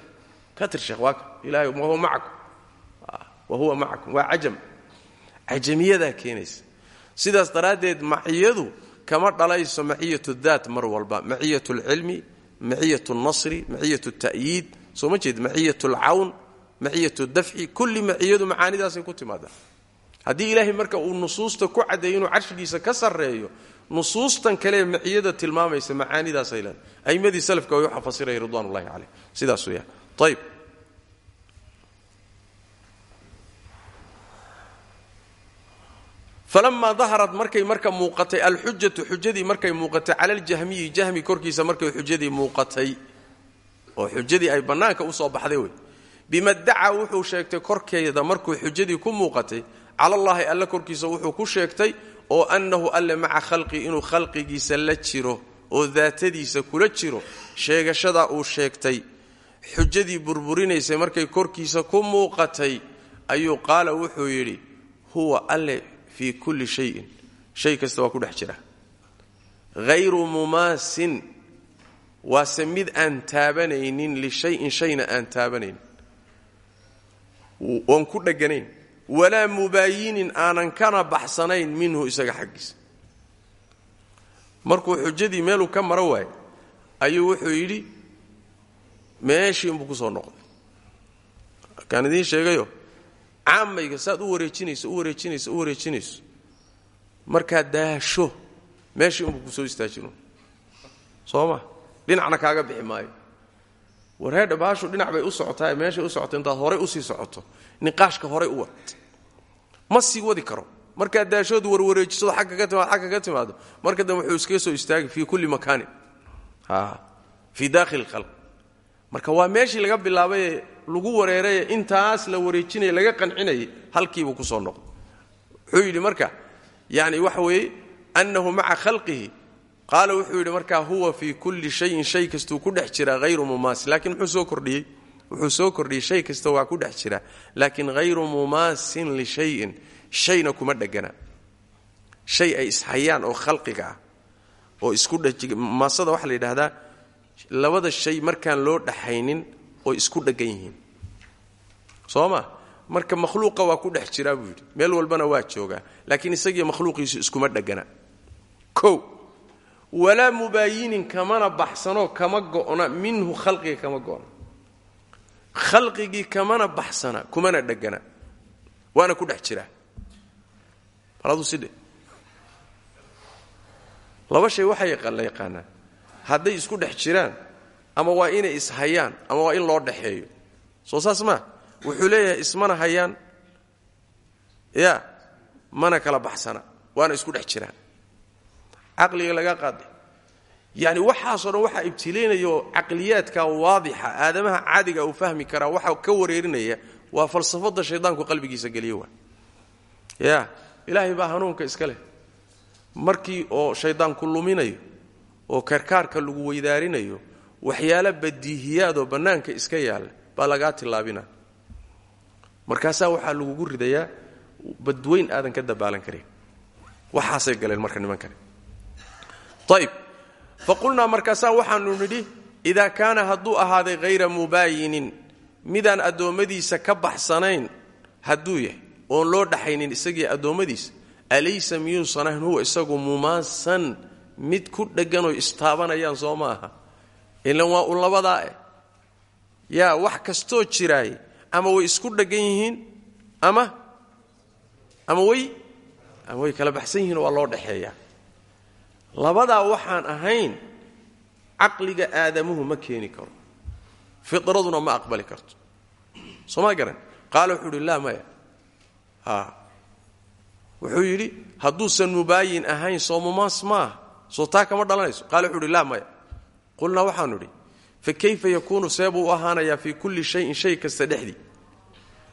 A: ka tir sheekh waa ka. Ilahay wahuwa macakum wa huwa macakum waa cajam. Cajamiyadaa keenaysa. Sidaas daraaddeed maciyadu kama dhalayso maciyat daat mar walba. Maciyat lcilmi maciyat nasri maciyat ta'yiid. Soo ma jeed maciyat lcawn maciyat dafci. Kulli maciyadu macaanidaasay ku timaadaa haddii ilaahay marka uu nusuusta ku caddeeyo inuu carshigiisa ka sarreeyo nusuustan kalee maciyada tilmaamaysa macaanidaasay leedahay. Aimmadii salafka way waxa fasiraya ridwan ullahi sidaas weeyaan. Ayb falamaa daharat markay marka muuqatay alxujatu xujadii markay muuqatay cala aljahmiyi jahmi korkiisa markay xujadii muuqatay. Oo xujadii ay bannaanka u soo baxday wey. Bima dacaa wuxuu sheegtay korkeeda markuu xujadii ku muuqatay calallaahi alle korkiisa wuxuu ku sheegtay oo annahu alle maca khalqi inuu khalqigiisa la jiro oo daatadiisa kula jiro sheegashadaa uu sheegtay. Xujadii burburinaysay markay korkiisa ku muuqatay ayuu qaala wuxuu yidhi huwa alle fii kulli shayin. Shay kasta waa ku dhex jira. Hayru mumaasin. Waase mid aan taabanaynin lishayin shayna aan taabanayn. Oon ku dheganayn walaa mubaayinin aanan kana baxsanayn minhu isaga xaggiisa markuu xujadii meeluu ka maro waayo ayuu wuxuu yidhi meeshii inbuu ku soo noqday. Kaan idiin sheegayo caamayga saad u wareejinayso u wareejinayso u wareejinayso. Markaad daasho meeshii inbuu ku soo istaajino. Soo ma? Dhinacna kaaga bixi maayo. Wareedha baashu dhinac bay u socotaa meeshay u socota intaad horay u sii socoto niqaashka horay u wad. Ma sii wadi karo. Markaad daashoodu warwareejisado agga ka timaado marka dambe wuxuu iskaga soo istaagi fii kulli makaanin. Fii daakhili khalq. Marka waa meeshii laga bilaabayee lagu wareeraye intaas la wareejinaya laga qancinayay halkiibuu ku soo noqday. Wuxuu yidhi marka yani waxa weeye annahu maca khalqihi. Qaala wuxuu yidhi markaa huwa fii kulli shayin shay kastuu ku dhex jiraa hayru mumaasin. Laakiin muxuu soo kordhiyey wuxuu soo kordhiyey shay kasta waa ku dhex jira. Laakiin hayru mumaasin lishayin shayna kuma dhegana. Shay ay ishayaan oo khalqiga ah oo isku maasada waxaa la yidhaahdaa labada shay markaan loo dhaxaynin oo isku dheggan yihiin. Soo ma? Marka makhluuqa waa ku dhex jiraa buu yidhi. Meel walbana waa joogaa laakiin isagiiyo makhluuqiisu iskuma dhegana. O walaa mubaayinin kamana baxsanoo kama go'na minhu khalqiga kama go'na khalqigii kamana baxsana kumana dhegana waana ku dhex jiraa laba shay waxay la yaqaanaan. Hadday isku dhex jiraan ama waa inay ishayaan ama waa in loo dhaxeeyo soo saas maa wuxuu leeyahay ismana hayaan. Ya mana kala baxsana waana isku dhex jiraan. Caqliga laga qaaday yani waxaasoo dhan waxaa ibtilaynayaoo caqliyaadka waadixa aadamaha caadiga uu fahmi karaa waxa ka wareerinaya waa falsafada shaydaanku qalbigiisa geliyo waa. Ya ilaahay baa hanuunka iska leh. Markii oo shaydaanku luminayo oo karkaarka lagu weydaarinayo waxyaala badiihiyaadoo bannaanka iska yaalla baa lagaa tillaabina markaasaa waxaa lagugu ridayaa badweyn aadan ka dabaalan karin. Waxaasay galeen marka nimankani ayb faqulnaa markaasaa waxaanu nidhi idaa kaana hadduu ahaaday hayra mubaayinin midaan addoommadiisa ka baxsanayn hadduu yahay oon loo dhaxaynin isagii addoommadiisa alaysa miyuusan ahayn huwa isagu mumaasan mid ku dhegganoo istaabanayaan soo ma aha. Ilan waa un labadaa eh. Yaa wax kastoo jiraay ama way isku dheggan yihiin ama ama way ama way kala baxsan yihiin waa loo dhaxeeyaa labadaa waxaan ahayn caqliga aadamuhu ma keeni karo. Firaduna ma aqbali karto. Soo ma garan? Qaala wuxuu idhi laa maya. Wuxuu yidhi hadduusan mubaayin ahayn soo mumaas maaha soo taa kama dhalanayso. Qaala wuxuu idhi laa maya. Qulnaa waxaanu idhi fa kayfa yakuunu seebuu u ahaanayaa fii kulli shayin shay kasta dhexdii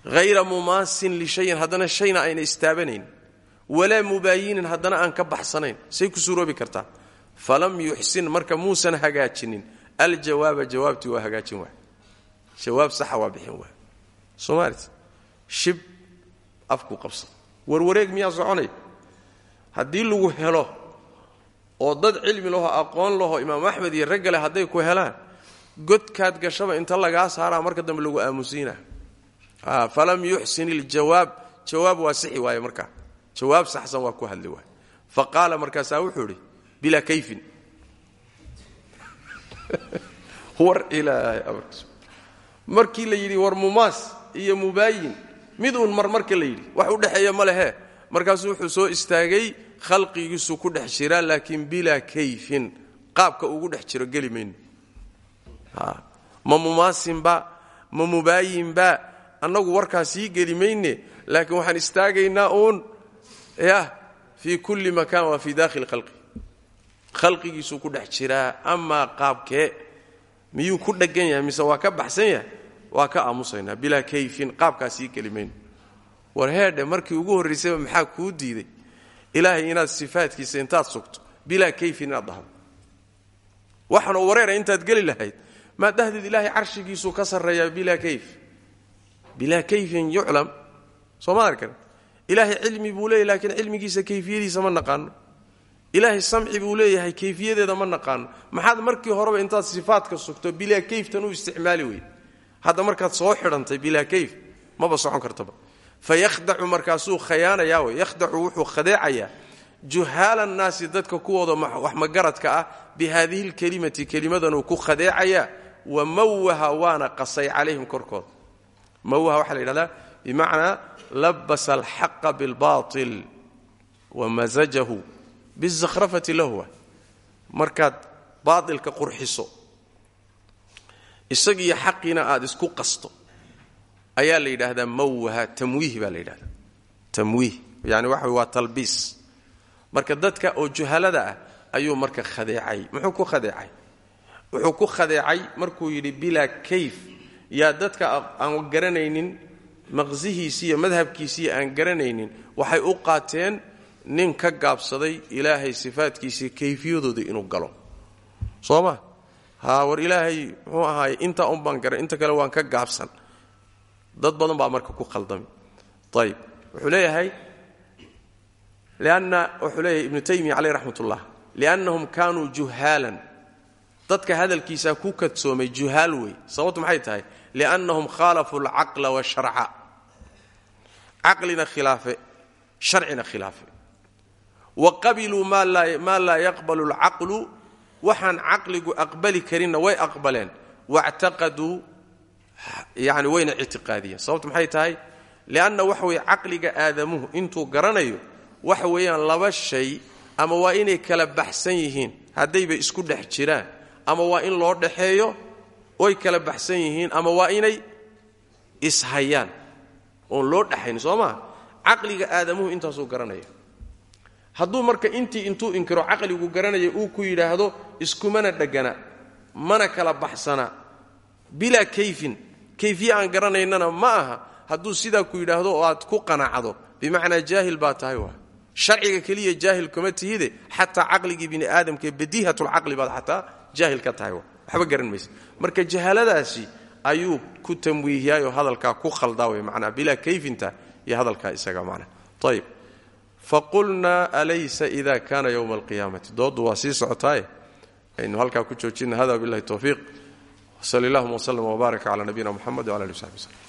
A: hayra mumaasin lishayin haddana shayna ayna istaabanayn walaa mubaayinin haddana aan ka baxsanayn. Say ku suuroobi kartaa. Falam yuxsin marka muusan hagaajinin. Aljawaaba jawaabtii waa hagaajin waay. Jawaab saxa waa bixin waay. Soomaalit shib afku qabsada warwareeg miyaa soconay? Haddii lagu helo oo dad cilmi laho aqoon laho imaam axmed iyo raggale hadday ku helaan godkaad gashaba inta lagaa saaraa marka dambe lagu aamusiina falam yuxsin iljawaab jawaab. Waa sixi waaye markaa jawaab saxsan waa ku hadli waay. Fa qaala markaasaa wuxuu idhi bilaa kayfin. [LAUGHS] War markii la yidhi war mumaas iyo mubaayin. Mid uun mar marka la yidhi wax u dhexeeya ma lehe. Markaasuu wuxuu soo istaagay khalqigiisu ku dhex jiraa laakiin bilaa kayfin qaabka ugu dhex jiro geli mayno. Ma mumaasinba ma mubaayinba annagu warkaa sii geli mayne laakiin waxaan istaagaynaa uun yah fii kulli makan waa fii dakhili khalqi. Khalqigiisuu ku dhex jiraa amaa qaabkee miyuu ku dheggan yahay mise waa ka baxsan yahay? Waa ka aamusaynaa bilaa kayfin qaabkaa sii geli mayno war heedhe markii ugu horraysayba maxaa kuu diiday? Ilaahay inaad sifaadkiisa intaad sugto bilaa kayfin inaad dhahdo. Waxaanoo wareera intaad geli lahayd. Maad dhahdeed ilaahay carshigiisuu ka sarreeyaa bilaa kayf. Bilaa kayfin yuclam. Soo ma arkan ilaahay cilmi buu leeyahy laakiin cilmigiisa kayfiyadiisa ma naqaano ilaahay samci buu leeyahay kayfiyadeeda ma naqaano maxaad markii horeba intaad sifaadka sugto bilaa kayftan u isticmaali weyd hadda markaad soo xidhantay bilaa kayf maba socon kartaba fa yakhdacu markaasuu khayaanayaa wey yakhdacu wuxuu khadeecayaa. Juhaala nnaasi dadka kuwooda wax magaradka ah bi haadihi lkelimati kelimadanuu ku khadeecayaa. Wa mawaha waana qasay calayhim korkooda mawaha waxaa la yidhahdaa bimacnaa labasa alxaqa bilbail wa masajahu bizakhrafati lahwa markaad baailka qurxiso isagiiyo xaqiina aad isku qasto ayaa la yidhaahdaa mawaha tamwiih baa la yidhahdaa tamwiih yani waxa waa talbiis marka dadka oo juhalada ah ayuu marka khadeecay muxuu ku khadeecay wuxuu ku khadeecay markuu yidhi bilaa kayf yaa dadka aan garanaynin maqsihiisi iyo madhabkiisii aan garanaynin waxay u qaateen nin ka gaabsaday ilaahay sifaadkiisii kayfiyadooda inuu galo. Soo haa war ilaahay muxuu ahaay intaa un baan garan inta kale waan ka gaabsan. Dad badan baa marka ku khaldami. Ayib wuxuu leeyahay lianna wuxuu leeyahay ibnu taymiya caleyh raxmat liannahum kaanuu juhaalan. Dadka hadalkiisaa ku kadsoomay juhaal wey sababtu maxay tahay? Liannahum khaalafuu alcaqla washarca caqlina khilaafe sharcina khilaafe wa qabiluu maa laa yaqbalu alcaqlu waxaan caqligu aqbali karinna way aqbaleen wactaqaduu yani wayna ictiqaadiyeen sababtu maxay tahay lianna waxa weye caqliga aadamuhu intuu garanayo waxa weeyaan laba shay ama waa inay kala baxsan yihiin haddayba isku dhex jiraan ama waa in loo dhaxeeyo oy kala baxsan yihiin ama waa inay ishayaan oon loo dhaxayn soo maa caqliga aadamuhu intaasuu garanaya. Hadduu marka intii intuu inkiro caqligu garanaya uu ku yidhaahdo iskumana dhegana mana kala baxsana. Bilaa kayfin kayfiye aan garanaynana ma aha hadduu sidaa ku yidhaahdo oo aad ku qanacdo bimacnaa jaahil baa tahay waa. Sharciga keliya jaahil kuma tihide xataa caqligii bini aadamkae badiihatulcaqli baad xataa jaahil tahay waxba garan maysa marka jahaladaasi ayuu ku tamwiihiyaayoo hadalkaa ku khaldaa wey manaa bilaa kayfinta iyo hadalkaa isaga manaa ayb faqulnaa alaysa ida kaana ywma alqiyaamati. Dooddu waa sii socotaaye aynu halkaa ku joojina hada bilahi towfiiq wsal allahuma wslm wbaarak cala nabiyina muxamed wala ali w saxbi wslm